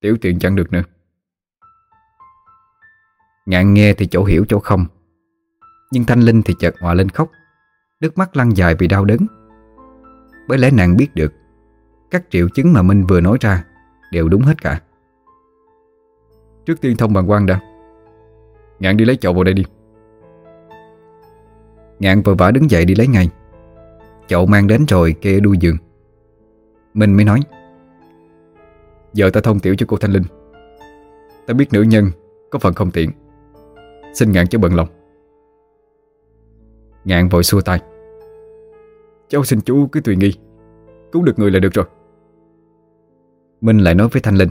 Tiểu tiện chẳng được nữa. Ngạn nghe thì chỗ hiểu chỗ không. Nhưng Thanh Linh thì chợt hòa lên khóc. Nước mắt lăn dài vì đau đớn. Bởi lẽ nàng biết được, Các triệu chứng mà Minh vừa nói ra Đều đúng hết cả. Trước tiên thông bằng quan đã. Ngạn đi lấy chậu vào đây đi. Ngạn vội vã đứng dậy đi lấy ngay. Chậu mang đến rồi kê ở đuôi giường. Minh mới nói, Giờ ta thông tiểu cho cô Thanh Linh. Ta biết nữ nhân Có phần không tiện. Xin ngạn cho bận lòng. Ngạn vội xua tay, Cháu xin chú cứ tùy nghi, Cứu được người là được rồi. Minh lại nói với Thanh Linh,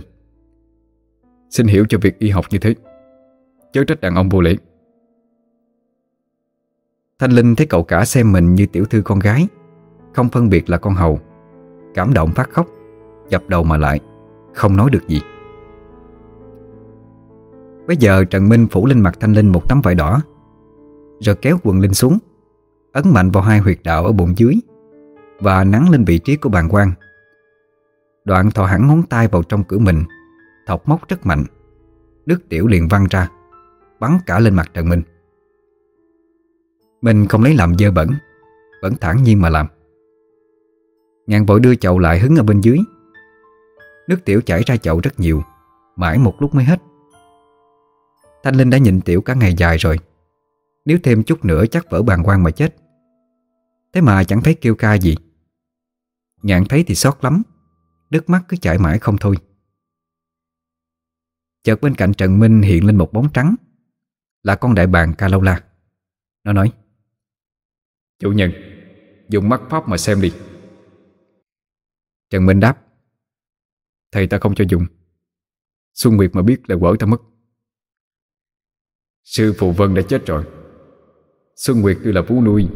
Xin hiểu cho việc y học như thế. Chớ trách đàn ông vô lễ. Thanh Linh thấy cậu cả xem mình như tiểu thư con gái. Không phân biệt là con hầu. Cảm động phát khóc, Dập đầu mà lại, Không nói được gì. Bây giờ Trần Minh phủ lên mặt Thanh Linh một tấm vải đỏ, Rồi kéo quần Linh xuống, Ấn mạnh vào hai huyệt đạo ở bụng dưới Và nắng lên vị trí của bàn quan Đoạn thò hẳn ngón tay vào trong cửa mình, Thọc móc rất mạnh. Nước tiểu liền văng ra, Bắn cả lên mặt Trần Minh. Mình không lấy làm dơ bẩn, Vẫn thản nhiên mà làm. Ngàn vội đưa chậu lại hứng ở bên dưới. Nước tiểu chảy ra chậu rất nhiều, Mãi một lúc mới hết. Thanh Linh đã nhịn tiểu cả ngày dài rồi. Nếu thêm chút nữa chắc vỡ bàn quan mà chết. Thế mà chẳng thấy kêu ca gì. Ngạn thấy thì xót lắm, Nước mắt cứ chảy mãi không thôi. Chợt bên cạnh Trần Minh hiện lên một bóng trắng, Là con đại bàng ca la Nó nói Chủ nhân, Dùng mắt pháp mà xem đi. Trần Minh đáp, Thầy ta không cho dùng. Xuân Nguyệt mà biết là quở ta mất. Sư Phụ Vân đã chết rồi. Xuân Nguyệt tuy là vú nuôi,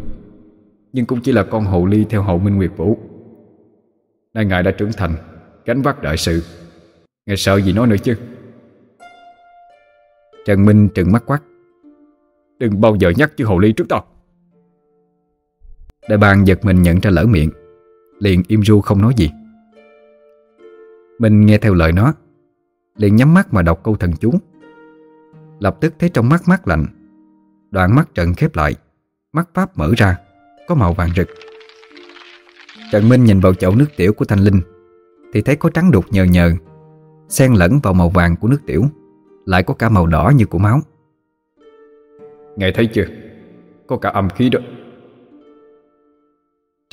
Nhưng cũng chỉ là con hậu ly theo hậu Minh Nguyệt Vũ. Nay ngài đã trưởng thành, Gánh vác đại sự. Ngài sợ gì nói nữa chứ? Trần Minh trừng mắt quát, Đừng bao giờ nhắc chữ hậu ly trước tao Đại bàng giật mình nhận ra lỡ miệng, Liền im ru không nói gì. Mình nghe theo lời nó, Liền nhắm mắt mà đọc câu thần chú. Lập tức thấy trong mắt mắt lạnh, Đoạn mắt trận khép lại, Mắt pháp mở ra, Có màu vàng rực. Trần Minh nhìn vào chậu nước tiểu của Thanh Linh, Thì thấy có trắng đục nhờ nhờ, Xen lẫn vào màu vàng của nước tiểu, Lại có cả màu đỏ như của máu. Ngài thấy chưa? Có cả âm khí đó.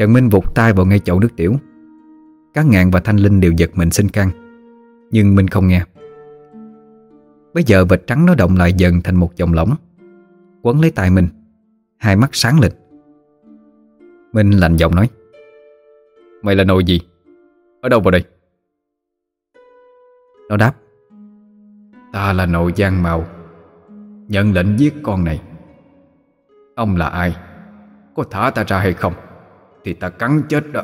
Trần Minh vụt tay vào ngay chậu nước tiểu. Các ngạn và Thanh Linh đều giật mình xin can Nhưng Minh không nghe. Bây giờ vệt trắng nó động lại dần thành một dòng lỏng, Quấn lấy tay mình, Hai mắt sáng lên. Minh lạnh giọng nói, Mày là nồi gì? Ở đâu vào đây? Nó đáp, Ta là nội giang màu, Nhận lệnh giết con này. Ông là ai? Có thả ta ra hay không? Thì ta cắn chết đó.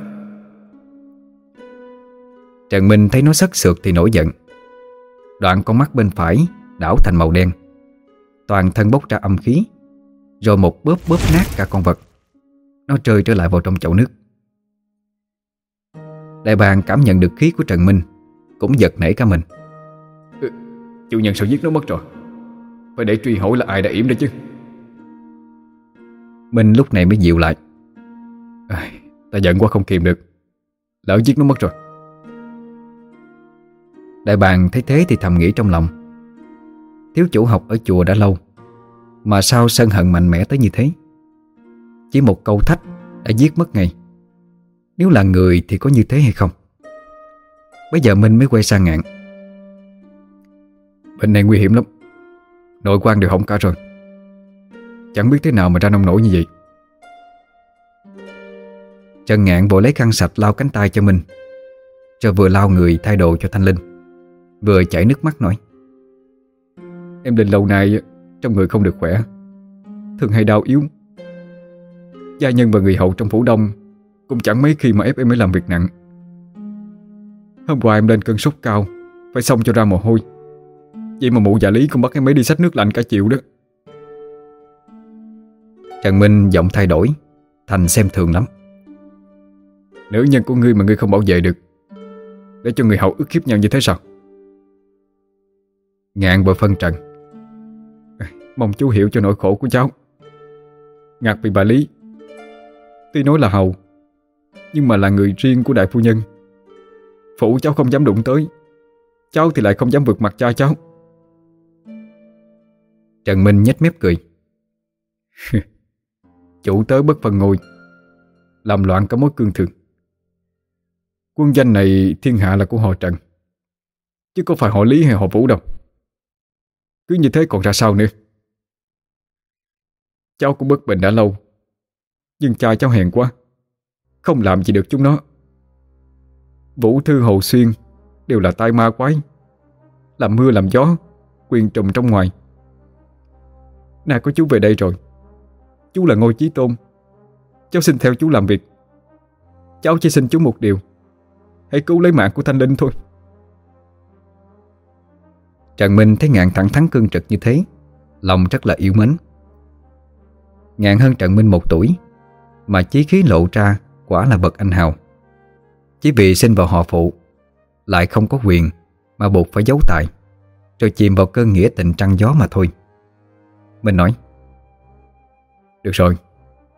Trần Minh thấy nó sất sượt thì nổi giận. Đoạn con mắt bên phải Đảo thành màu đen. Toàn thân bốc ra âm khí Rồi một bóp bóp nát cả con vật. Nó rơi trở lại vào trong chậu nước. Đại bàng cảm nhận được khí của Trần Minh Cũng giật nảy cả mình. Ừ, Chủ nhân sao giết nó mất rồi? Phải để truy hỏi là ai đã yểm đấy chứ? Minh lúc này mới dịu lại à, Ta giận quá không kìm được. Lỡ giết nó mất rồi. Đại bàng thấy thế thì thầm nghĩ trong lòng. Thiếu chủ học ở chùa đã lâu Mà sao sân hận mạnh mẽ tới như thế? Chỉ một câu thách Đã giết mất ngay. Nếu là người thì có như thế hay không? Bây giờ Minh mới quay sang ngạn. Bên này nguy hiểm lắm. Nội quan đều hỏng cả rồi. Chẳng biết thế nào mà ra nông nổi như vậy. Trần ngạn vội lấy khăn sạch lau cánh tay cho mình, Rồi vừa lau người thay đồ cho Thanh Linh. Vừa chảy nước mắt nói Em Linh lâu nay Trong người không được khỏe Thường hay đau yếu. Gia nhân và người hậu trong phủ đông Cũng chẳng mấy khi mà ép em mới làm việc nặng. Hôm qua em lên cơn sốt cao Phải xong cho ra mồ hôi. Vậy mà mụ già lý cũng bắt em ấy đi xách nước lạnh cả chiều đó. Trần Minh giọng thay đổi Thành xem thường lắm. Nữ nhân của ngươi mà ngươi không bảo vệ được, Để cho người hậu ức hiếp nhau như thế sao? Ngạn bội phân trần. Mong chú hiểu cho nỗi khổ của cháu. Ngạc vì bà Lý. Tuy nói là hầu, Nhưng mà là người riêng của đại phu nhân. Phụ cháu không dám đụng tới, Cháu thì lại không dám vượt mặt cha cháu. Trần Minh nhếch mép cười. cười Chủ tớ bất phần ngồi, Làm loạn cả mối cương thường. Quân danh này thiên hạ là của họ Trần. Chứ có phải họ Lý hay họ Vũ đâu. Cứ như thế còn ra sao nữa? Cháu cũng bất bình đã lâu, Nhưng cha cháu hèn quá, Không làm gì được chúng nó. Vũ Thư Hồ Xuyên Đều là tai ma quái, Làm mưa làm gió, Quyền trùm trong ngoài. Nè có chú về đây rồi. Chú là ngôi chí tôn. Cháu xin theo chú làm việc. Cháu chỉ xin chú một điều. Hãy cứu lấy mạng của Thanh Linh thôi. Trần Minh thấy ngạn thẳng thắn cương trực như thế, Lòng rất là yêu mến. Ngạn hơn Trần Minh một tuổi, Mà chí khí lộ ra Quả là bậc anh hào. Chỉ vì sinh vào họ phụ, Lại không có quyền Mà buộc phải giấu tại, Rồi chìm vào cơn nghĩa tình trăng gió mà thôi. Mình nói, Được rồi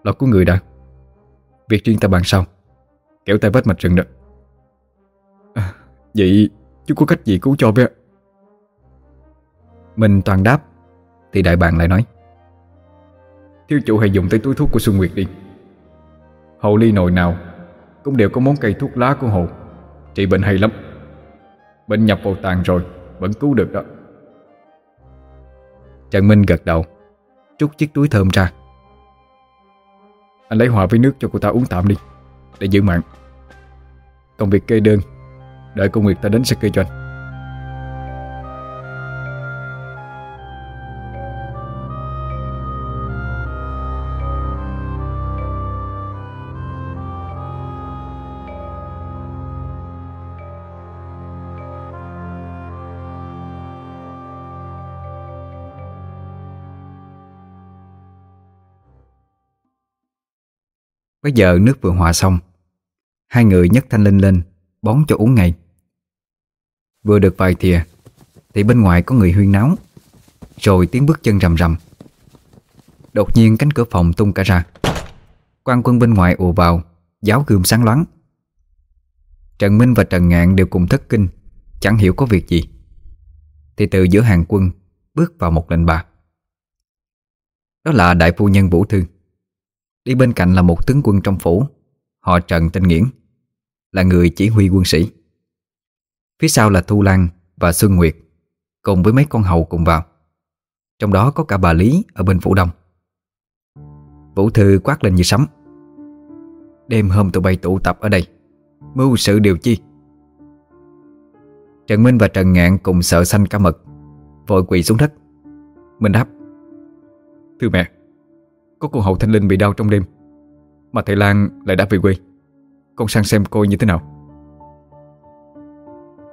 Lo của người đã. Việc riêng ta bàn sau, Kéo tay vết mạch rừng đó. Vậy chú có cách gì cứu cho với Mình toàn đáp, Thì đại bàng lại nói, Thiếu chủ hãy dùng tới túi thuốc của Xuân Nguyệt đi. Hậu ly nồi nào Cũng đều có món cây thuốc lá của hồ, Trị bệnh hay lắm. Bệnh nhập vào tàn rồi, Vẫn cứu được đó. Trần Minh gật đầu Trút chiếc túi thơm ra. Anh lấy hòa với nước cho cô ta uống tạm đi, Để giữ mạng. Công việc kê đơn Đợi cô Nguyệt ta đến sẽ kêu cho anh. Bây giờ nước vừa hòa xong, Hai người nhấc thanh linh lên, Bón cho uống ngay. Vừa được vài thìa, Thì bên ngoài có người huyên náo. Rồi tiếng bước chân rầm rầm. Đột nhiên cánh cửa phòng tung cả ra. Quan quân bên ngoài ùa vào, Giáo gươm sáng loáng. Trần Minh và Trần Ngạn đều cùng thất kinh, Chẳng hiểu có việc gì. Thì từ giữa hàng quân, Bước vào một lệnh bà. Đó là đại phu nhân Vũ Thư. Đi bên cạnh là một tướng quân trong phủ, Họ Trần tên Nghiễn, Là người chỉ huy quân sĩ. Phía sau là Thu Lan và Xuân Nguyệt, Cùng với mấy con hầu cùng vào. Trong đó có cả bà Lý ở bên phủ đông. Vũ Thư quát lên như sấm. Đêm hôm tụi bay tụ tập ở đây, Mưu sự điều chi? Trần Minh và Trần Ngạn cùng sợ xanh cả mật Vội quỳ xuống đất. Minh đáp, Thưa mẹ, có cô hậu thanh linh bị đau trong đêm, Mà thầy Lan lại đã về quê. Con sang xem coi như thế nào.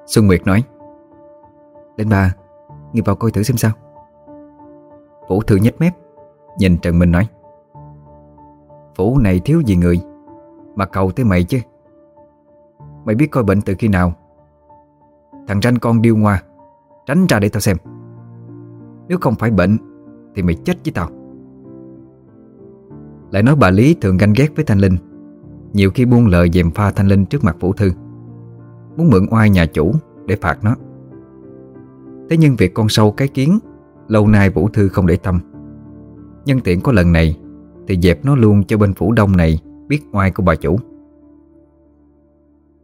Xuân Nguyệt nói. Đến ba Ngươi vào coi thử xem sao. Vũ Thư nhếch mép, Nhìn Trần Minh nói. "Vũ này thiếu gì người, Mà cầu tới mày chứ? Mày biết coi bệnh từ khi nào? Thằng ranh con điêu ngoa, Tránh ra để tao xem. Nếu không phải bệnh, Thì mày chết với tao. Lại nói bà Lý thường ganh ghét với Thanh Linh. Nhiều khi buông lời dèm pha Thanh Linh trước mặt Vũ Thư. Muốn mượn oai nhà chủ để phạt nó. Thế nhưng việc con sâu cái kiến, Lâu nay Vũ Thư không để tâm. Nhân tiện có lần này, Thì dẹp nó luôn cho bên phủ đông này Biết oai của bà chủ.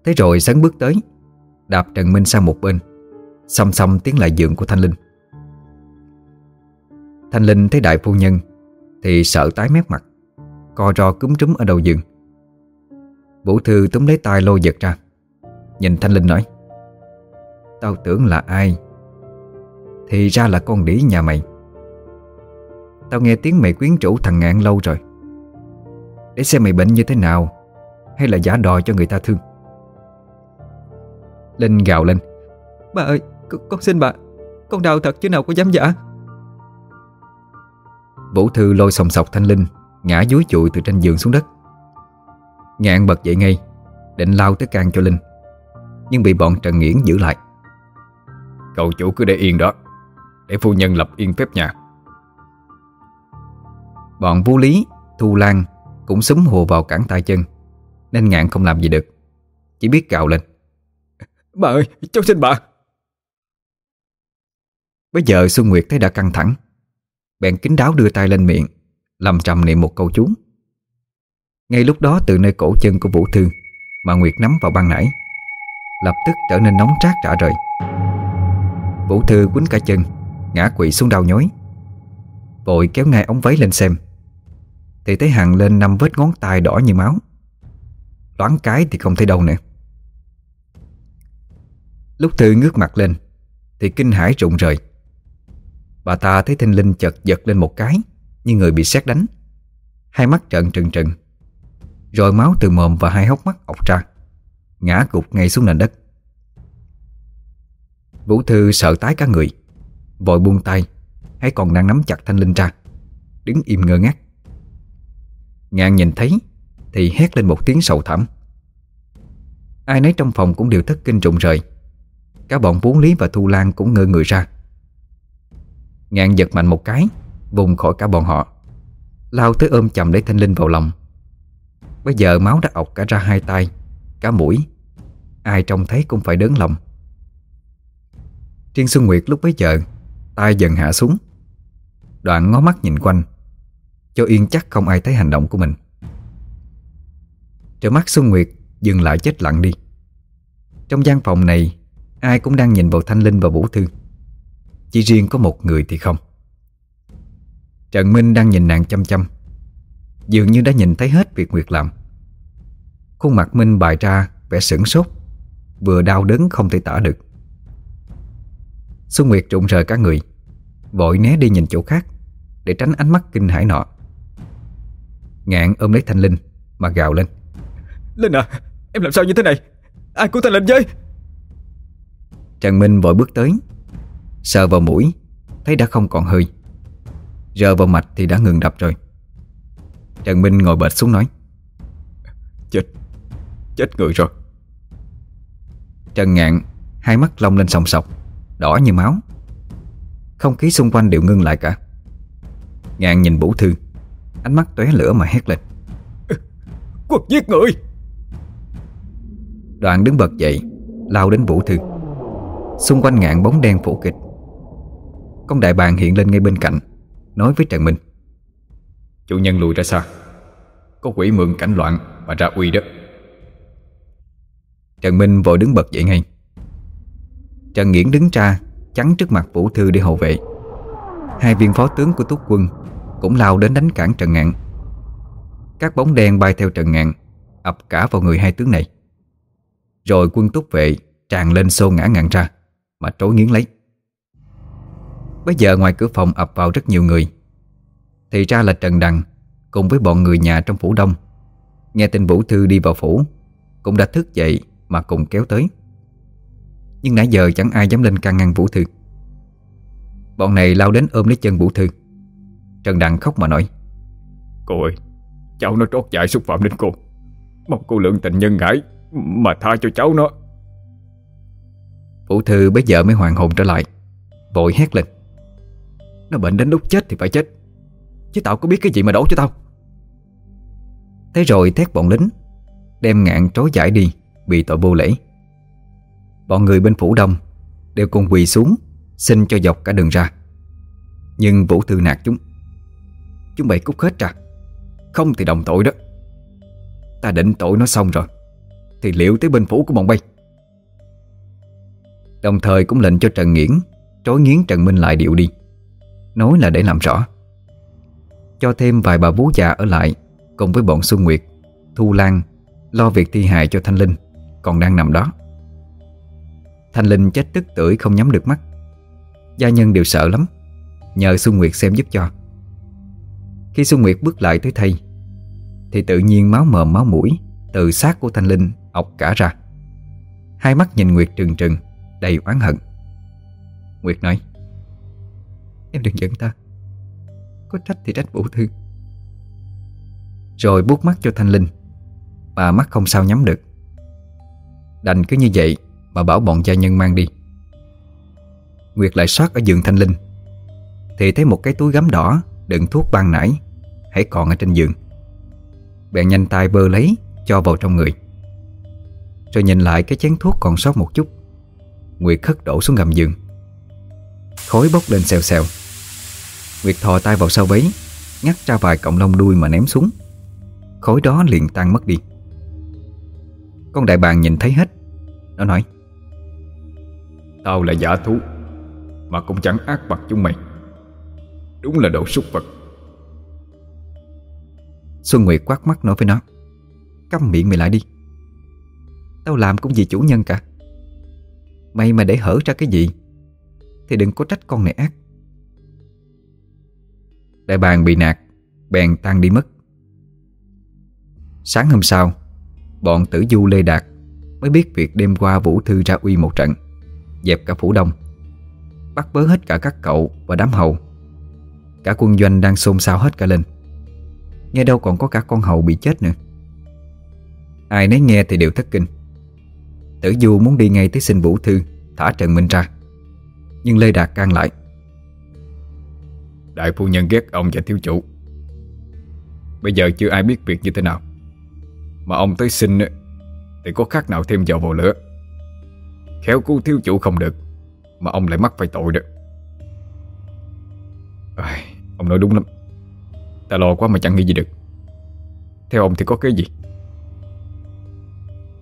Thế rồi sấn bước tới, Đạp Trần Minh sang một bên Xăm xăm tiến lại giường của Thanh Linh. Thanh Linh thấy đại phu nhân, Thì sợ tái mét mặt, Co ro cúm trúm ở đầu giường. Vũ Thư túm lấy tay lôi giật ra. Nhìn Thanh Linh nói Tao tưởng là ai? Thì ra là con đĩ nhà mày. Tao nghe tiếng mày quyến rũ thằng ngạn lâu rồi. Để xem mày bệnh như thế nào Hay là giả đò cho người ta thương. Linh gào lên Bà ơi con, con xin bà Con đau thật chứ nào có dám giả. Vũ Thư lôi sòng sọc Thanh Linh Ngã dúi chụi từ trên giường xuống đất. Ngạn bật dậy ngay Định lao tới can cho Linh. Nhưng bị bọn Trần Nghiễn giữ lại. Cậu chủ cứ để yên đó Để phu nhân lập yên phép nhà. Bọn Vũ Lý, Thu Lan Cũng súng hồ vào cản tay chân Nên ngạn không làm gì được Chỉ biết cạo lên. Bà ơi cháu xin bà. Bây giờ Xuân Nguyệt thấy đã căng thẳng Bèn kính đáo đưa tay lên miệng Lầm trầm niệm một câu chú. Ngay lúc đó từ nơi cổ chân của Vũ Thư Mà Nguyệt nắm vào băng nãy Lập tức trở nên nóng trát trả rời. Vũ Thư quýnh cả chân Ngã quỵ xuống đau nhói. Vội kéo ngay ống váy lên xem. Thì thấy hằng lên năm vết ngón tay đỏ như máu. Đoán cái thì không thấy đâu nữa. Lúc Thư ngước mặt lên, Thì kinh hãi rụng rời. Bà ta thấy Thanh Linh chợt giật lên một cái, Như người bị sét đánh. Hai mắt trợn trừng trừng, Rồi máu từ mồm và hai hốc mắt ọc ra. Ngã gục ngay xuống nền đất. Vũ Thư sợ tái cả người, Vội buông tay, Hay còn đang nắm chặt Thanh Linh ra, Đứng im ngơ ngác. Ngạn nhìn thấy Thì hét lên một tiếng sầu thảm. Ai nấy trong phòng cũng đều thất kinh rụng rời, Cả bọn Vốn Lý và Thu Lan cũng ngơ người ra. Ngạn giật mạnh một cái, Vùng khỏi cả bọn họ, Lao tới ôm chầm lấy Thanh Linh vào lòng. Bây giờ máu đã ọc cả ra hai tay, Cả mũi Ai trông thấy cũng phải đớn lòng. Triên Xuân Nguyệt lúc bấy giờ, tay dần hạ xuống. Đoạn ngó mắt nhìn quanh, Cho yên chắc không ai thấy hành động của mình. Trở mắt Xuân Nguyệt Dừng lại chết lặng đi. Trong gian phòng này, Ai cũng đang nhìn vào Thanh Linh và Vũ Thư. Chỉ riêng có một người thì không. Trần Minh đang nhìn nàng chăm chăm. Dường như đã nhìn thấy hết việc Nguyệt làm. Khuôn mặt Minh bày ra vẻ sửng sốt. Vừa đau đớn không thể tả được. Xuân Nguyệt trụng rời cả người Vội né đi nhìn chỗ khác Để tránh ánh mắt kinh hãi nọ. Ngạn ôm lấy Thanh Linh Mà gào lên. Linh à em làm sao như thế này? Ai cứu Thanh Linh với? Trần Minh vội bước tới Sờ vào mũi Thấy đã không còn hơi. Rờ vào mạch thì đã ngừng đập rồi. Trần Minh ngồi bệt xuống nói. Chết Chết người rồi Trần Ngạn Hai mắt long lên sòng sọc Đỏ như máu. Không khí xung quanh đều ngưng lại cả. Ngạn nhìn Vũ Thư Ánh mắt tóe lửa mà hét lên. Quật giết người! Đoạn đứng bật dậy Lao đến Vũ Thư. Xung quanh ngạn bóng đen phủ kịch. Con đại bàng hiện lên ngay bên cạnh Nói với Trần Minh. Chủ nhân lùi ra xa. Có quỷ mượn cảnh loạn mà ra uy đó Trần Minh vội đứng bật dậy ngay. Trần Nghiễn đứng ra, Chắn trước mặt Vũ Thư để hộ vệ. Hai viên phó tướng của Túc quân Cũng lao đến đánh cản Trần Ngạn. Các bóng đen bay theo Trần Ngạn, ập cả vào người hai tướng này. Rồi quân túc vệ tràn lên xô ngã ngạn ra, Mà trối nghiến lấy. Bây giờ ngoài cửa phòng ập vào rất nhiều người. Thì ra là Trần Đằng Cùng với bọn người nhà trong phủ đông. Nghe tin Vũ Thư đi vào phủ, Cũng đã thức dậy mà cùng kéo tới. Nhưng nãy giờ chẳng ai dám lên can ngăn Vũ Thư. Bọn này lao đến ôm lấy chân Vũ Thư. Trần Đằng khóc mà nói Cô ơi Cháu nó trót dại xúc phạm đến cô. Mong cô lượng tình nhân ngãi Mà tha cho cháu nó. Vũ Thư bây giờ mới hoàn hồn trở lại Vội hét lên. Nó bệnh đến lúc chết thì phải chết. Chứ tao có biết cái gì mà đổ cho tao. Thế rồi thét bọn lính Đem ngạn trối giải đi Bị tội vô lễ. Bọn người bên phủ đông Đều cùng quỳ xuống, Xin cho dọc cả đường ra. Nhưng Vũ Thư nạt chúng. Chúng bày cút hết ra. Không thì đồng tội đó. Ta định tội nó xong rồi, Thì liệu tới bên phủ của bọn bay? Đồng thời cũng lệnh cho Trần Nghiễn Trối nghiến Trần Minh lại điệu đi, Nói là để làm rõ. Cho thêm vài bà vú già ở lại Cùng với bọn Xuân Nguyệt, Thu Lan, Lo việc thi hại cho Thanh Linh. Còn đang nằm đó. Thanh Linh chết tức tưởi không nhắm được mắt. Gia nhân đều sợ lắm, Nhờ Xuân Nguyệt xem giúp cho. Khi Xuân Nguyệt bước lại tới thầy Thì tự nhiên máu mờ máu mũi Từ xác của Thanh Linh ọc cả ra. Hai mắt nhìn Nguyệt trừng trừng, Đầy oán hận. Nguyệt nói, Em đừng giận ta. Có trách thì trách Vũ Thư. Rồi bút mắt cho Thanh Linh. Bà mắt không sao nhắm được. Đành cứ như vậy Mà bảo bọn gia nhân mang đi. Nguyệt lại soát ở giường Thanh Linh. Thì thấy một cái túi gấm đỏ Đựng thuốc ban nãy, Hãy còn ở trên giường. Bèn nhanh tay bơ lấy, Cho vào trong người. Rồi nhìn lại cái chén thuốc còn sót một chút. Nguyệt khất đổ xuống gầm giường. Khói bốc lên xèo xèo. Nguyệt thò tay vào sau váy Ngắt ra vài cọng lông đuôi mà ném xuống. Khói đó liền tan mất đi. Con đại bàng nhìn thấy hết. Nó nói Tao là giả thú Mà cũng chẳng ác bạc chúng mày. Đúng là đồ súc vật. Xuân Nguyệt quát mắt nói với nó Câm miệng mày lại đi. Tao làm cũng vì chủ nhân cả. Mày mà để hở ra cái gì Thì đừng có trách con này ác. Đại bàng bị nạt Bèn tan đi mất. Sáng hôm sau Bọn tử du Lê Đạt Mới biết việc đêm qua Vũ Thư ra uy một trận, Dẹp cả phủ đông, Bắt bớ hết cả các cậu và đám hầu. Cả quân doanh đang xôn xao hết cả lên. Nghe đâu còn có cả con hầu bị chết nữa. Ai nấy nghe thì đều thất kinh. Tử Du muốn đi ngay tới xin Vũ Thư Thả Trần Minh ra, Nhưng Lê Đạt can lại. Đại phu nhân ghét ông và thiếu chủ. Bây giờ chưa ai biết việc như thế nào. Mà ông tới xin Thì có khác nào thêm dầu vào lửa? Khéo cứu thiếu chủ không được Mà ông lại mắc phải tội được à, Ông nói đúng lắm. Ta lo quá mà chẳng nghĩ gì được. Theo ông thì có cái gì?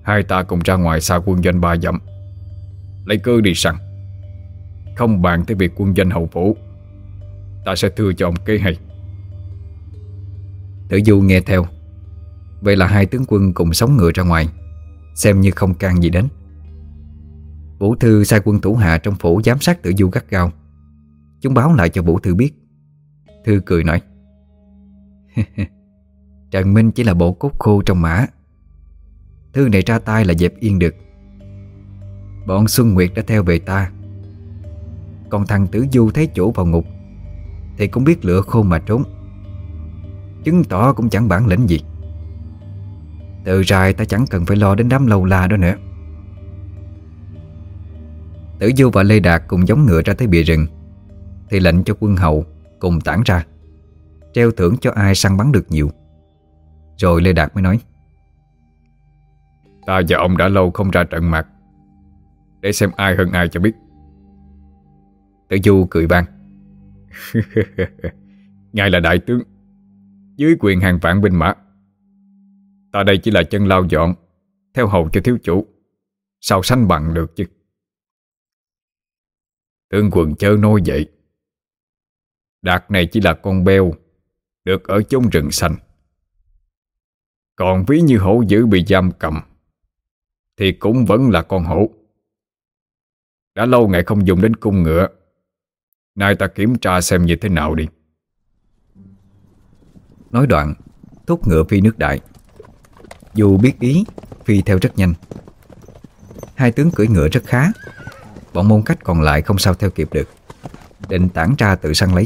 Hai ta cùng ra ngoài xa quân doanh ba dặm Lấy cơ đi săn. Không bàn tới việc quân doanh hậu phủ Ta sẽ thưa cho ông kế hay. Tử Du nghe theo Vậy là hai tướng quân cùng sống ngựa ra ngoài, Xem như không can gì đến. Vũ Thư sai quân thủ hạ trong phủ giám sát Tử Du gắt gao. Chúng báo lại cho Vũ Thư biết. Thư cười nói, Trần Minh chỉ là bộ cốt khô trong mã. Thư này ra tay là dẹp yên được. Bọn Xuân Nguyệt đã theo về ta. Còn thằng Tử Du thấy chỗ vào ngục, Thì cũng biết lựa khô mà trốn. Chứng tỏ cũng chẳng bản lĩnh gì. Từ dài ta chẳng cần phải lo đến đám lâu la đó nữa. Tử Du và Lê Đạt cùng giống ngựa ra tới bìa rừng. Thì lệnh cho quân hậu cùng tản ra Treo thưởng cho ai săn bắn được nhiều. Rồi Lê Đạt mới nói Ta và ông đã lâu không ra trận mặt Để xem ai hơn ai cho biết. Tử Du cười vang Ngài là đại tướng Dưới quyền hàng vạn binh mã Ta đây chỉ là chân lao dọn, Theo hầu cho thiếu chủ. Sao sanh bằng được chứ? Tương quần chớ nói vậy. Đạt này chỉ là con beo, Được ở chốn rừng xanh. Còn ví như hổ dữ bị giam cầm, Thì cũng vẫn là con hổ. Đã lâu ngày không dùng đến cung ngựa, Nay ta kiểm tra xem như thế nào đi. Nói đoạn, Thúc ngựa phi nước đại. Dù biết ý Phi theo rất nhanh. Hai tướng cưỡi ngựa rất khá. Bọn môn cách còn lại không sao theo kịp được. Định tản ra tự săn lấy.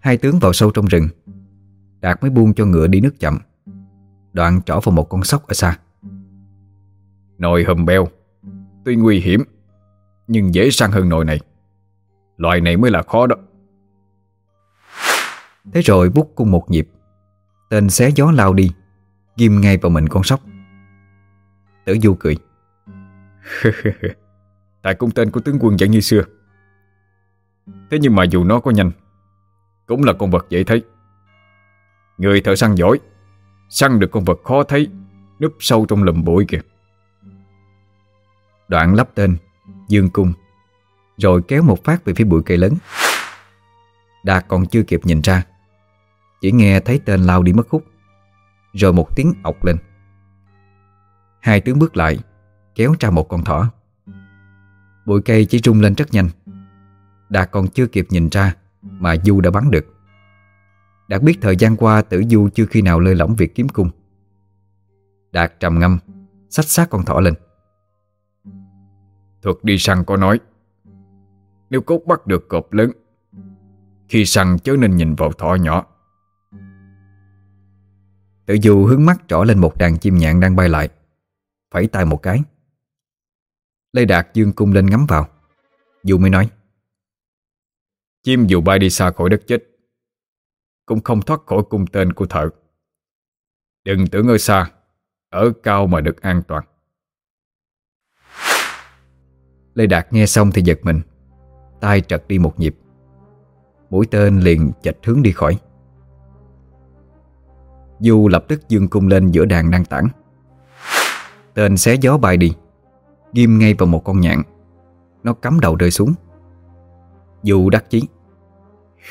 Hai tướng vào sâu trong rừng. Đạt mới buông cho ngựa đi nước chậm. Đoạn trỏ vào một con sóc ở xa. Nồi hầm beo. Tuy nguy hiểm Nhưng dễ săn hơn nồi này. Loại này mới là khó đó. Thế rồi bút cung một nhịp Tên xé gió lao đi, Ghim ngay vào mình con sóc. Tử du cười. Tại cung tên của tướng quân vẫn như xưa. Thế nhưng mà dù nó có nhanh, Cũng là con vật dễ thấy. Người thợ săn giỏi, Săn được con vật khó thấy, Núp sâu trong lùm bụi kìa. Đoạn lắp tên, Dương cung, Rồi kéo một phát về phía bụi cây lớn. Đạt còn chưa kịp nhìn ra chỉ nghe thấy tên lao đi mất hút Rồi một tiếng ọc lên. Hai tướng bước lại, Kéo ra một con thỏ. Bụi cây chỉ rung lên rất nhanh. Đạt còn chưa kịp nhìn ra Mà Du đã bắn được. Đạt biết thời gian qua tử Du chưa khi nào lơi lỏng việc kiếm cung. Đạt trầm ngâm, Xách xác con thỏ lên. Thuật đi săn có nói, Nếu cốt bắt được cọp lớn, Khi săn chớ nên nhìn vào thỏ nhỏ. Tự dù hướng mắt trỏ lên một đàn chim nhạn đang bay lại. Phẩy tay một cái. Lê Đạt dương cung lên ngắm vào. Dù mới nói, Chim dù bay đi xa khỏi đất chết, Cũng không thoát khỏi cung tên của thợ. Đừng tưởng ở xa, Ở cao mà được an toàn. Lê Đạt nghe xong thì giật mình. Tay trật đi một nhịp. Mũi tên liền chạch hướng đi khỏi. Du lập tức dương cung lên giữa đàn đang tản. Tên xé gió bay đi. Ghim ngay vào một con nhạn. Nó cắm đầu rơi xuống. Du đắc chí.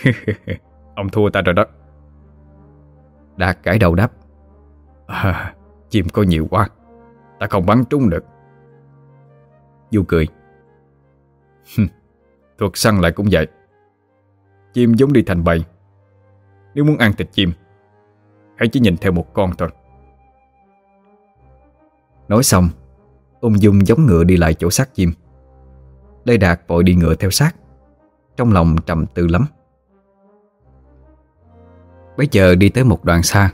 Ông thua ta rồi đó. Đạt cãi đầu đáp. À, Chim có nhiều quá. Ta không bắn trúng được. Du cười. Thuật săn lại cũng vậy. Chim giống đi thành bầy. Nếu muốn ăn thịt chim Hãy chỉ nhìn theo một con thôi. Nói xong Ung dung giống ngựa đi lại chỗ xác chim. Lê Đạt vội đi ngựa theo sát Trong lòng trầm tư lắm. Bây giờ đi tới một đoạn xa.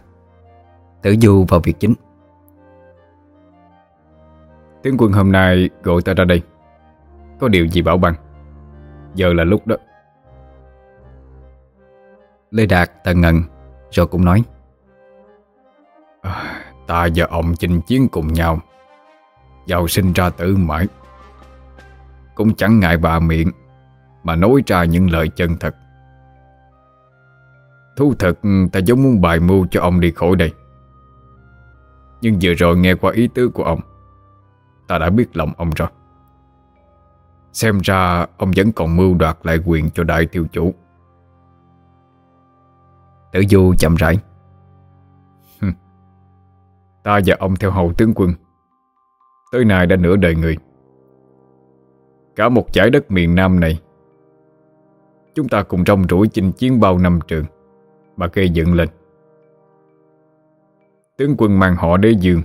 Tử Du vào việc chính. Tướng quân hôm nay gọi ta ra đây. Có điều gì bảo bằng? Giờ là lúc đó. Lê Đạt tần ngần, Rồi cũng nói. Ta và ông chinh chiến cùng nhau. Giàu sinh ra tử mãi. Cũng chẳng ngại bà miệng, Mà nói ra những lời chân thật. Thú thật, ta giống muốn bài mưu cho ông đi khỏi đây. Nhưng vừa rồi nghe qua ý tứ của ông, Ta đã biết lòng ông rồi. Xem ra ông vẫn còn mưu đoạt lại quyền cho đại tiêu chủ. Tử Du chậm rãi. Ta và ông theo hầu tướng quân. Tới nay đã nửa đời người. Cả một giải đất miền Nam này, Chúng ta cùng rong rủi chinh chiến bao năm trường, Mà gây dựng lên. Tướng quân mang họ đế dương.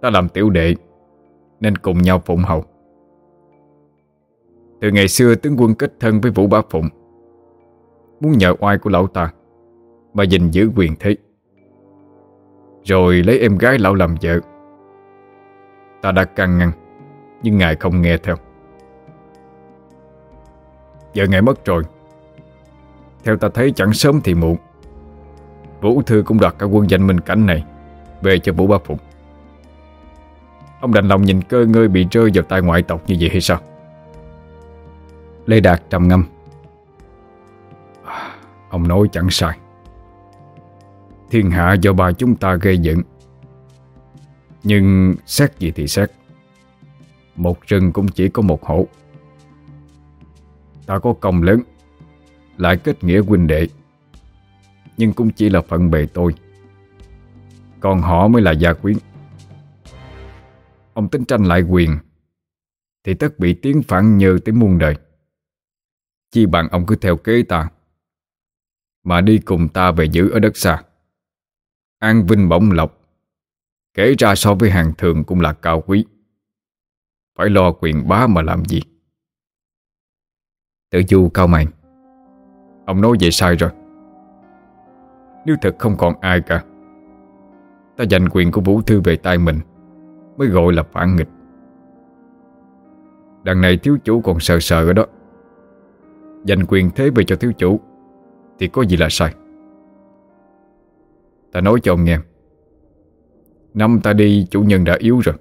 Ta làm tiểu đệ, Nên cùng nhau phụng hầu. Từ ngày xưa tướng quân kết thân với Vũ Bá Phụng, Muốn nhờ oai của lão ta, Mà gìn giữ quyền thế. Rồi lấy em gái lão làm vợ. Ta đã can ngăn, Nhưng ngài không nghe theo. Giờ ngài mất rồi. Theo ta thấy chẳng sớm thì muộn. Vũ Thư cũng đoạt cả quân danh minh cảnh này, Về cho Vũ Ba Phụng. Ông đành lòng nhìn cơ ngơi bị rơi vào tay ngoại tộc như vậy hay sao? Lê Đạt trầm ngâm. À, ông nói chẳng sai. Thiên hạ do bà chúng ta gây dựng. Nhưng xét gì thì xét. Một rừng cũng chỉ có một hổ. Ta có công lớn, Lại kết nghĩa huynh đệ, Nhưng cũng chỉ là phận bề tôi. Còn họ mới là gia quyến. Ông tính tranh lại quyền, Thì tất bị tiếng phản nhờ tới muôn đời. Chi bằng ông cứ theo kế ta, Mà đi cùng ta về giữ ở đất xa. An vinh bổng lộc. Kể ra so với hàng thường cũng là cao quý. Phải lo quyền bá mà làm gì Tử du cao mày. Ông nói vậy sai rồi. Nếu thật không còn ai cả, Ta giành quyền của Vũ Thư về tay mình Mới gọi là phản nghịch. Đằng này thiếu chủ còn sợ sợ ở đó. Dành quyền thế về cho thiếu chủ Thì có gì là sai? Ta nói cho ông nghe. Năm ta đi, chủ nhân đã yếu rồi.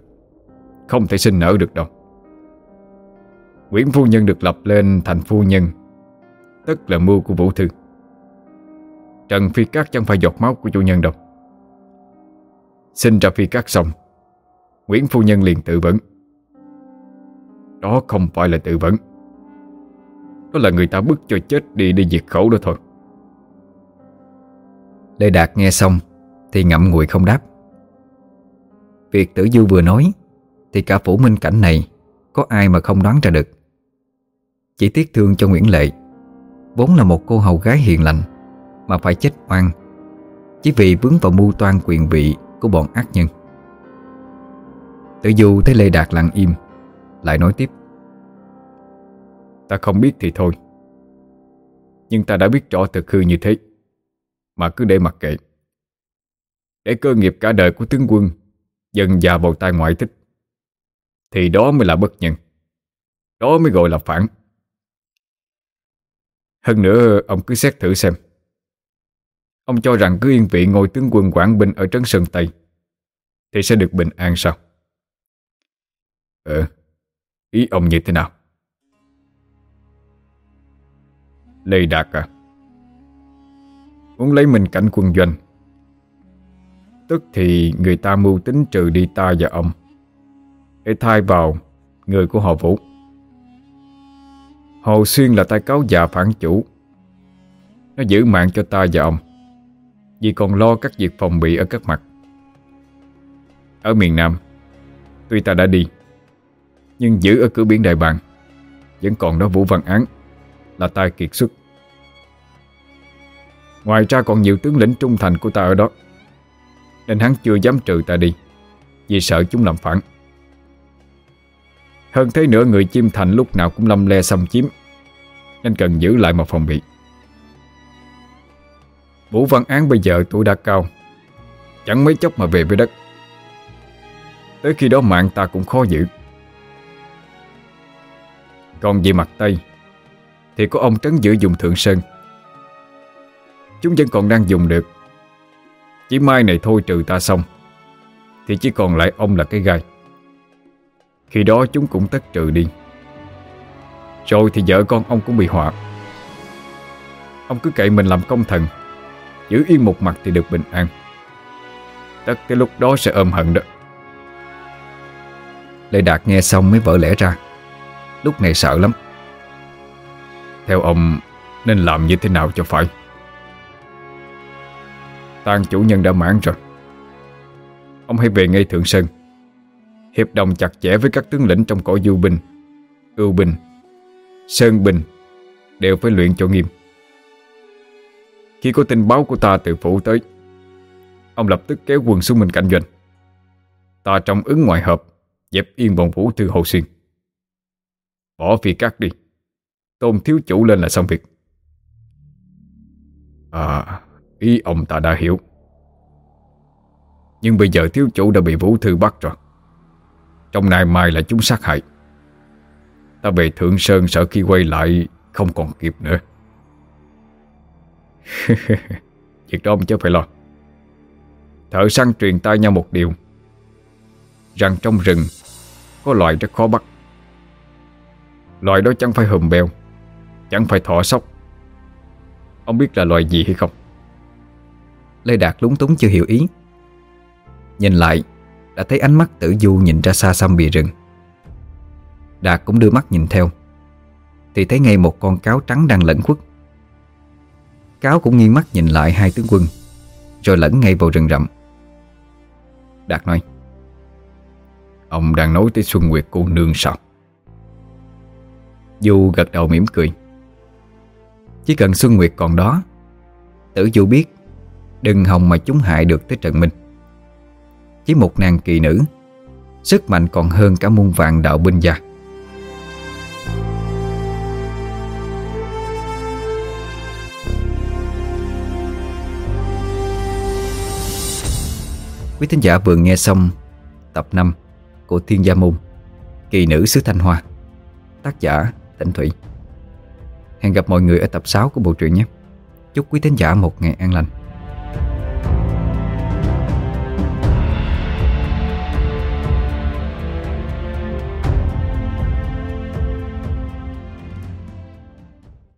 Không thể sinh nở được đâu. Nguyễn Phu Nhân được lập lên thành phu nhân Tất là mưu của Vũ Thư. Trần Phi Cát chẳng phải giọt máu của chủ nhân đâu. Sinh ra Phi Cát xong, Nguyễn Phu Nhân liền tự vấn Đó không phải là tự vấn Đó là người ta bức cho chết đi để diệt khẩu đó thôi. Lê Đạt nghe xong Thì ngậm ngùi không đáp. Việc tử du vừa nói Thì cả phủ minh cảnh này Có ai mà không đoán ra được. Chỉ tiếc thương cho Nguyễn Lệ, Vốn là một cô hầu gái hiền lành Mà phải chết oan, Chỉ vì vướng vào mưu toan quyền vị Của bọn ác nhân. Tử Du thấy Lê Đạt lặng im, Lại nói tiếp. Ta không biết thì thôi, Nhưng ta đã biết rõ thực hư như thế. Mà cứ để mặc kệ. Để cơ nghiệp cả đời của tướng quân Dần già vào tay ngoại thích, Thì đó mới là bất nhân. Đó mới gọi là phản. Hơn nữa, ông cứ xét thử xem. Ông cho rằng cứ yên vị ngồi tướng quân Quảng Binh ở Trấn Sơn Tây, Thì sẽ được bình an sao? Ờ Ý ông như thế nào? Lê Đạt à? Muốn lấy mình cảnh quân doanh. Tức thì người ta mưu tính trừ đi ta và ông. Để thay vào người của họ Vũ. Hồ Xuyên là tay cáo già phản chủ. Nó giữ mạng cho ta và ông. Vì còn lo các việc phòng bị ở các mặt. Ở miền Nam, Tuy ta đã đi, Nhưng giữ ở cửa biển Đại Bàng Vẫn còn đó Vũ Văn Án Là tay kiệt xuất Ngoài ra còn nhiều tướng lĩnh trung thành của ta ở đó. Nên hắn chưa dám trừ ta đi, Vì sợ chúng làm phản. Hơn thế nữa, người chim thành lúc nào cũng lâm le xâm chiếm, Nên cần giữ lại một phòng bị. Vũ Văn Án bây giờ tuổi đã cao, Chẳng mấy chốc mà về với đất. Tới khi đó mạng ta cũng khó giữ. Còn về mặt Tây, Thì có ông trấn giữ dùng Thượng Sơn Chúng vẫn còn đang dùng được. Chỉ mai này thôi trừ ta xong. Thì chỉ còn lại ông là cái gai. Khi đó chúng cũng tất trừ đi. Rồi thì vợ con ông cũng bị họa. Ông cứ cậy mình làm công thần. Giữ yên một mặt thì được bình an. Tất cái lúc đó sẽ ôm hận đó. Lê Đạt nghe xong mới vỡ lẽ ra. Lúc này sợ lắm. Theo ông, nên làm như thế nào cho phải? Tang chủ nhân đã mãn rồi. Ông hãy về ngay Thượng Sơn. Hiệp đồng chặt chẽ với các tướng lĩnh trong cõi du binh Ưu binh Sơn binh Đều phải luyện cho nghiêm. Khi có tin báo của ta từ phủ tới, Ông lập tức kéo quân xuống mình cạnh doanh. Ta trong ứng ngoại hợp, Dẹp yên bọn vũ thư Hồ Xuyên. Bỏ phi cắt đi. Tôn thiếu chủ lên là xong việc. À Ý ông ta đã hiểu. Nhưng bây giờ thiếu chủ đã bị Vũ Thư bắt rồi. Trong nay mai là chúng sát hại. Ta về Thượng Sơn sợ khi quay lại Không còn kịp nữa. Việc đó ông chứ phải lo. Thợ săn truyền tai nhau một điều. Rằng trong rừng Có loài rất khó bắt. Loài đó chẳng phải hùm beo Chẳng phải thỏ sóc. Ông biết là loài gì hay không? Lê Đạt lúng túng chưa hiểu ý. Nhìn lại, Đã thấy ánh mắt tử du nhìn ra xa xăm bìa rừng. Đạt cũng đưa mắt nhìn theo, Thì thấy ngay một con cáo trắng đang lẫn khuất Cáo cũng nghiêng mắt nhìn lại hai tướng quân, Rồi lẫn ngay vào rừng rậm. Đạt nói, Ông đang nói tới Xuân Nguyệt cô nương sao? Du gật đầu mỉm cười. Chỉ cần Xuân Nguyệt còn đó, Tử Du biết Đừng hòng mà chúng hại được tới Trần Minh Chỉ một nàng kỳ nữ, Sức mạnh còn hơn cả muôn vạn đạo binh gia. Quý thính giả vừa nghe xong tập 5 của Thiên Gia Môn, Kỳ nữ xứ Thanh Hoa, Tác giả Tịnh Thủy. Hẹn gặp mọi người ở tập 6 của bộ truyện nhé. Chúc quý thính giả một ngày an lành.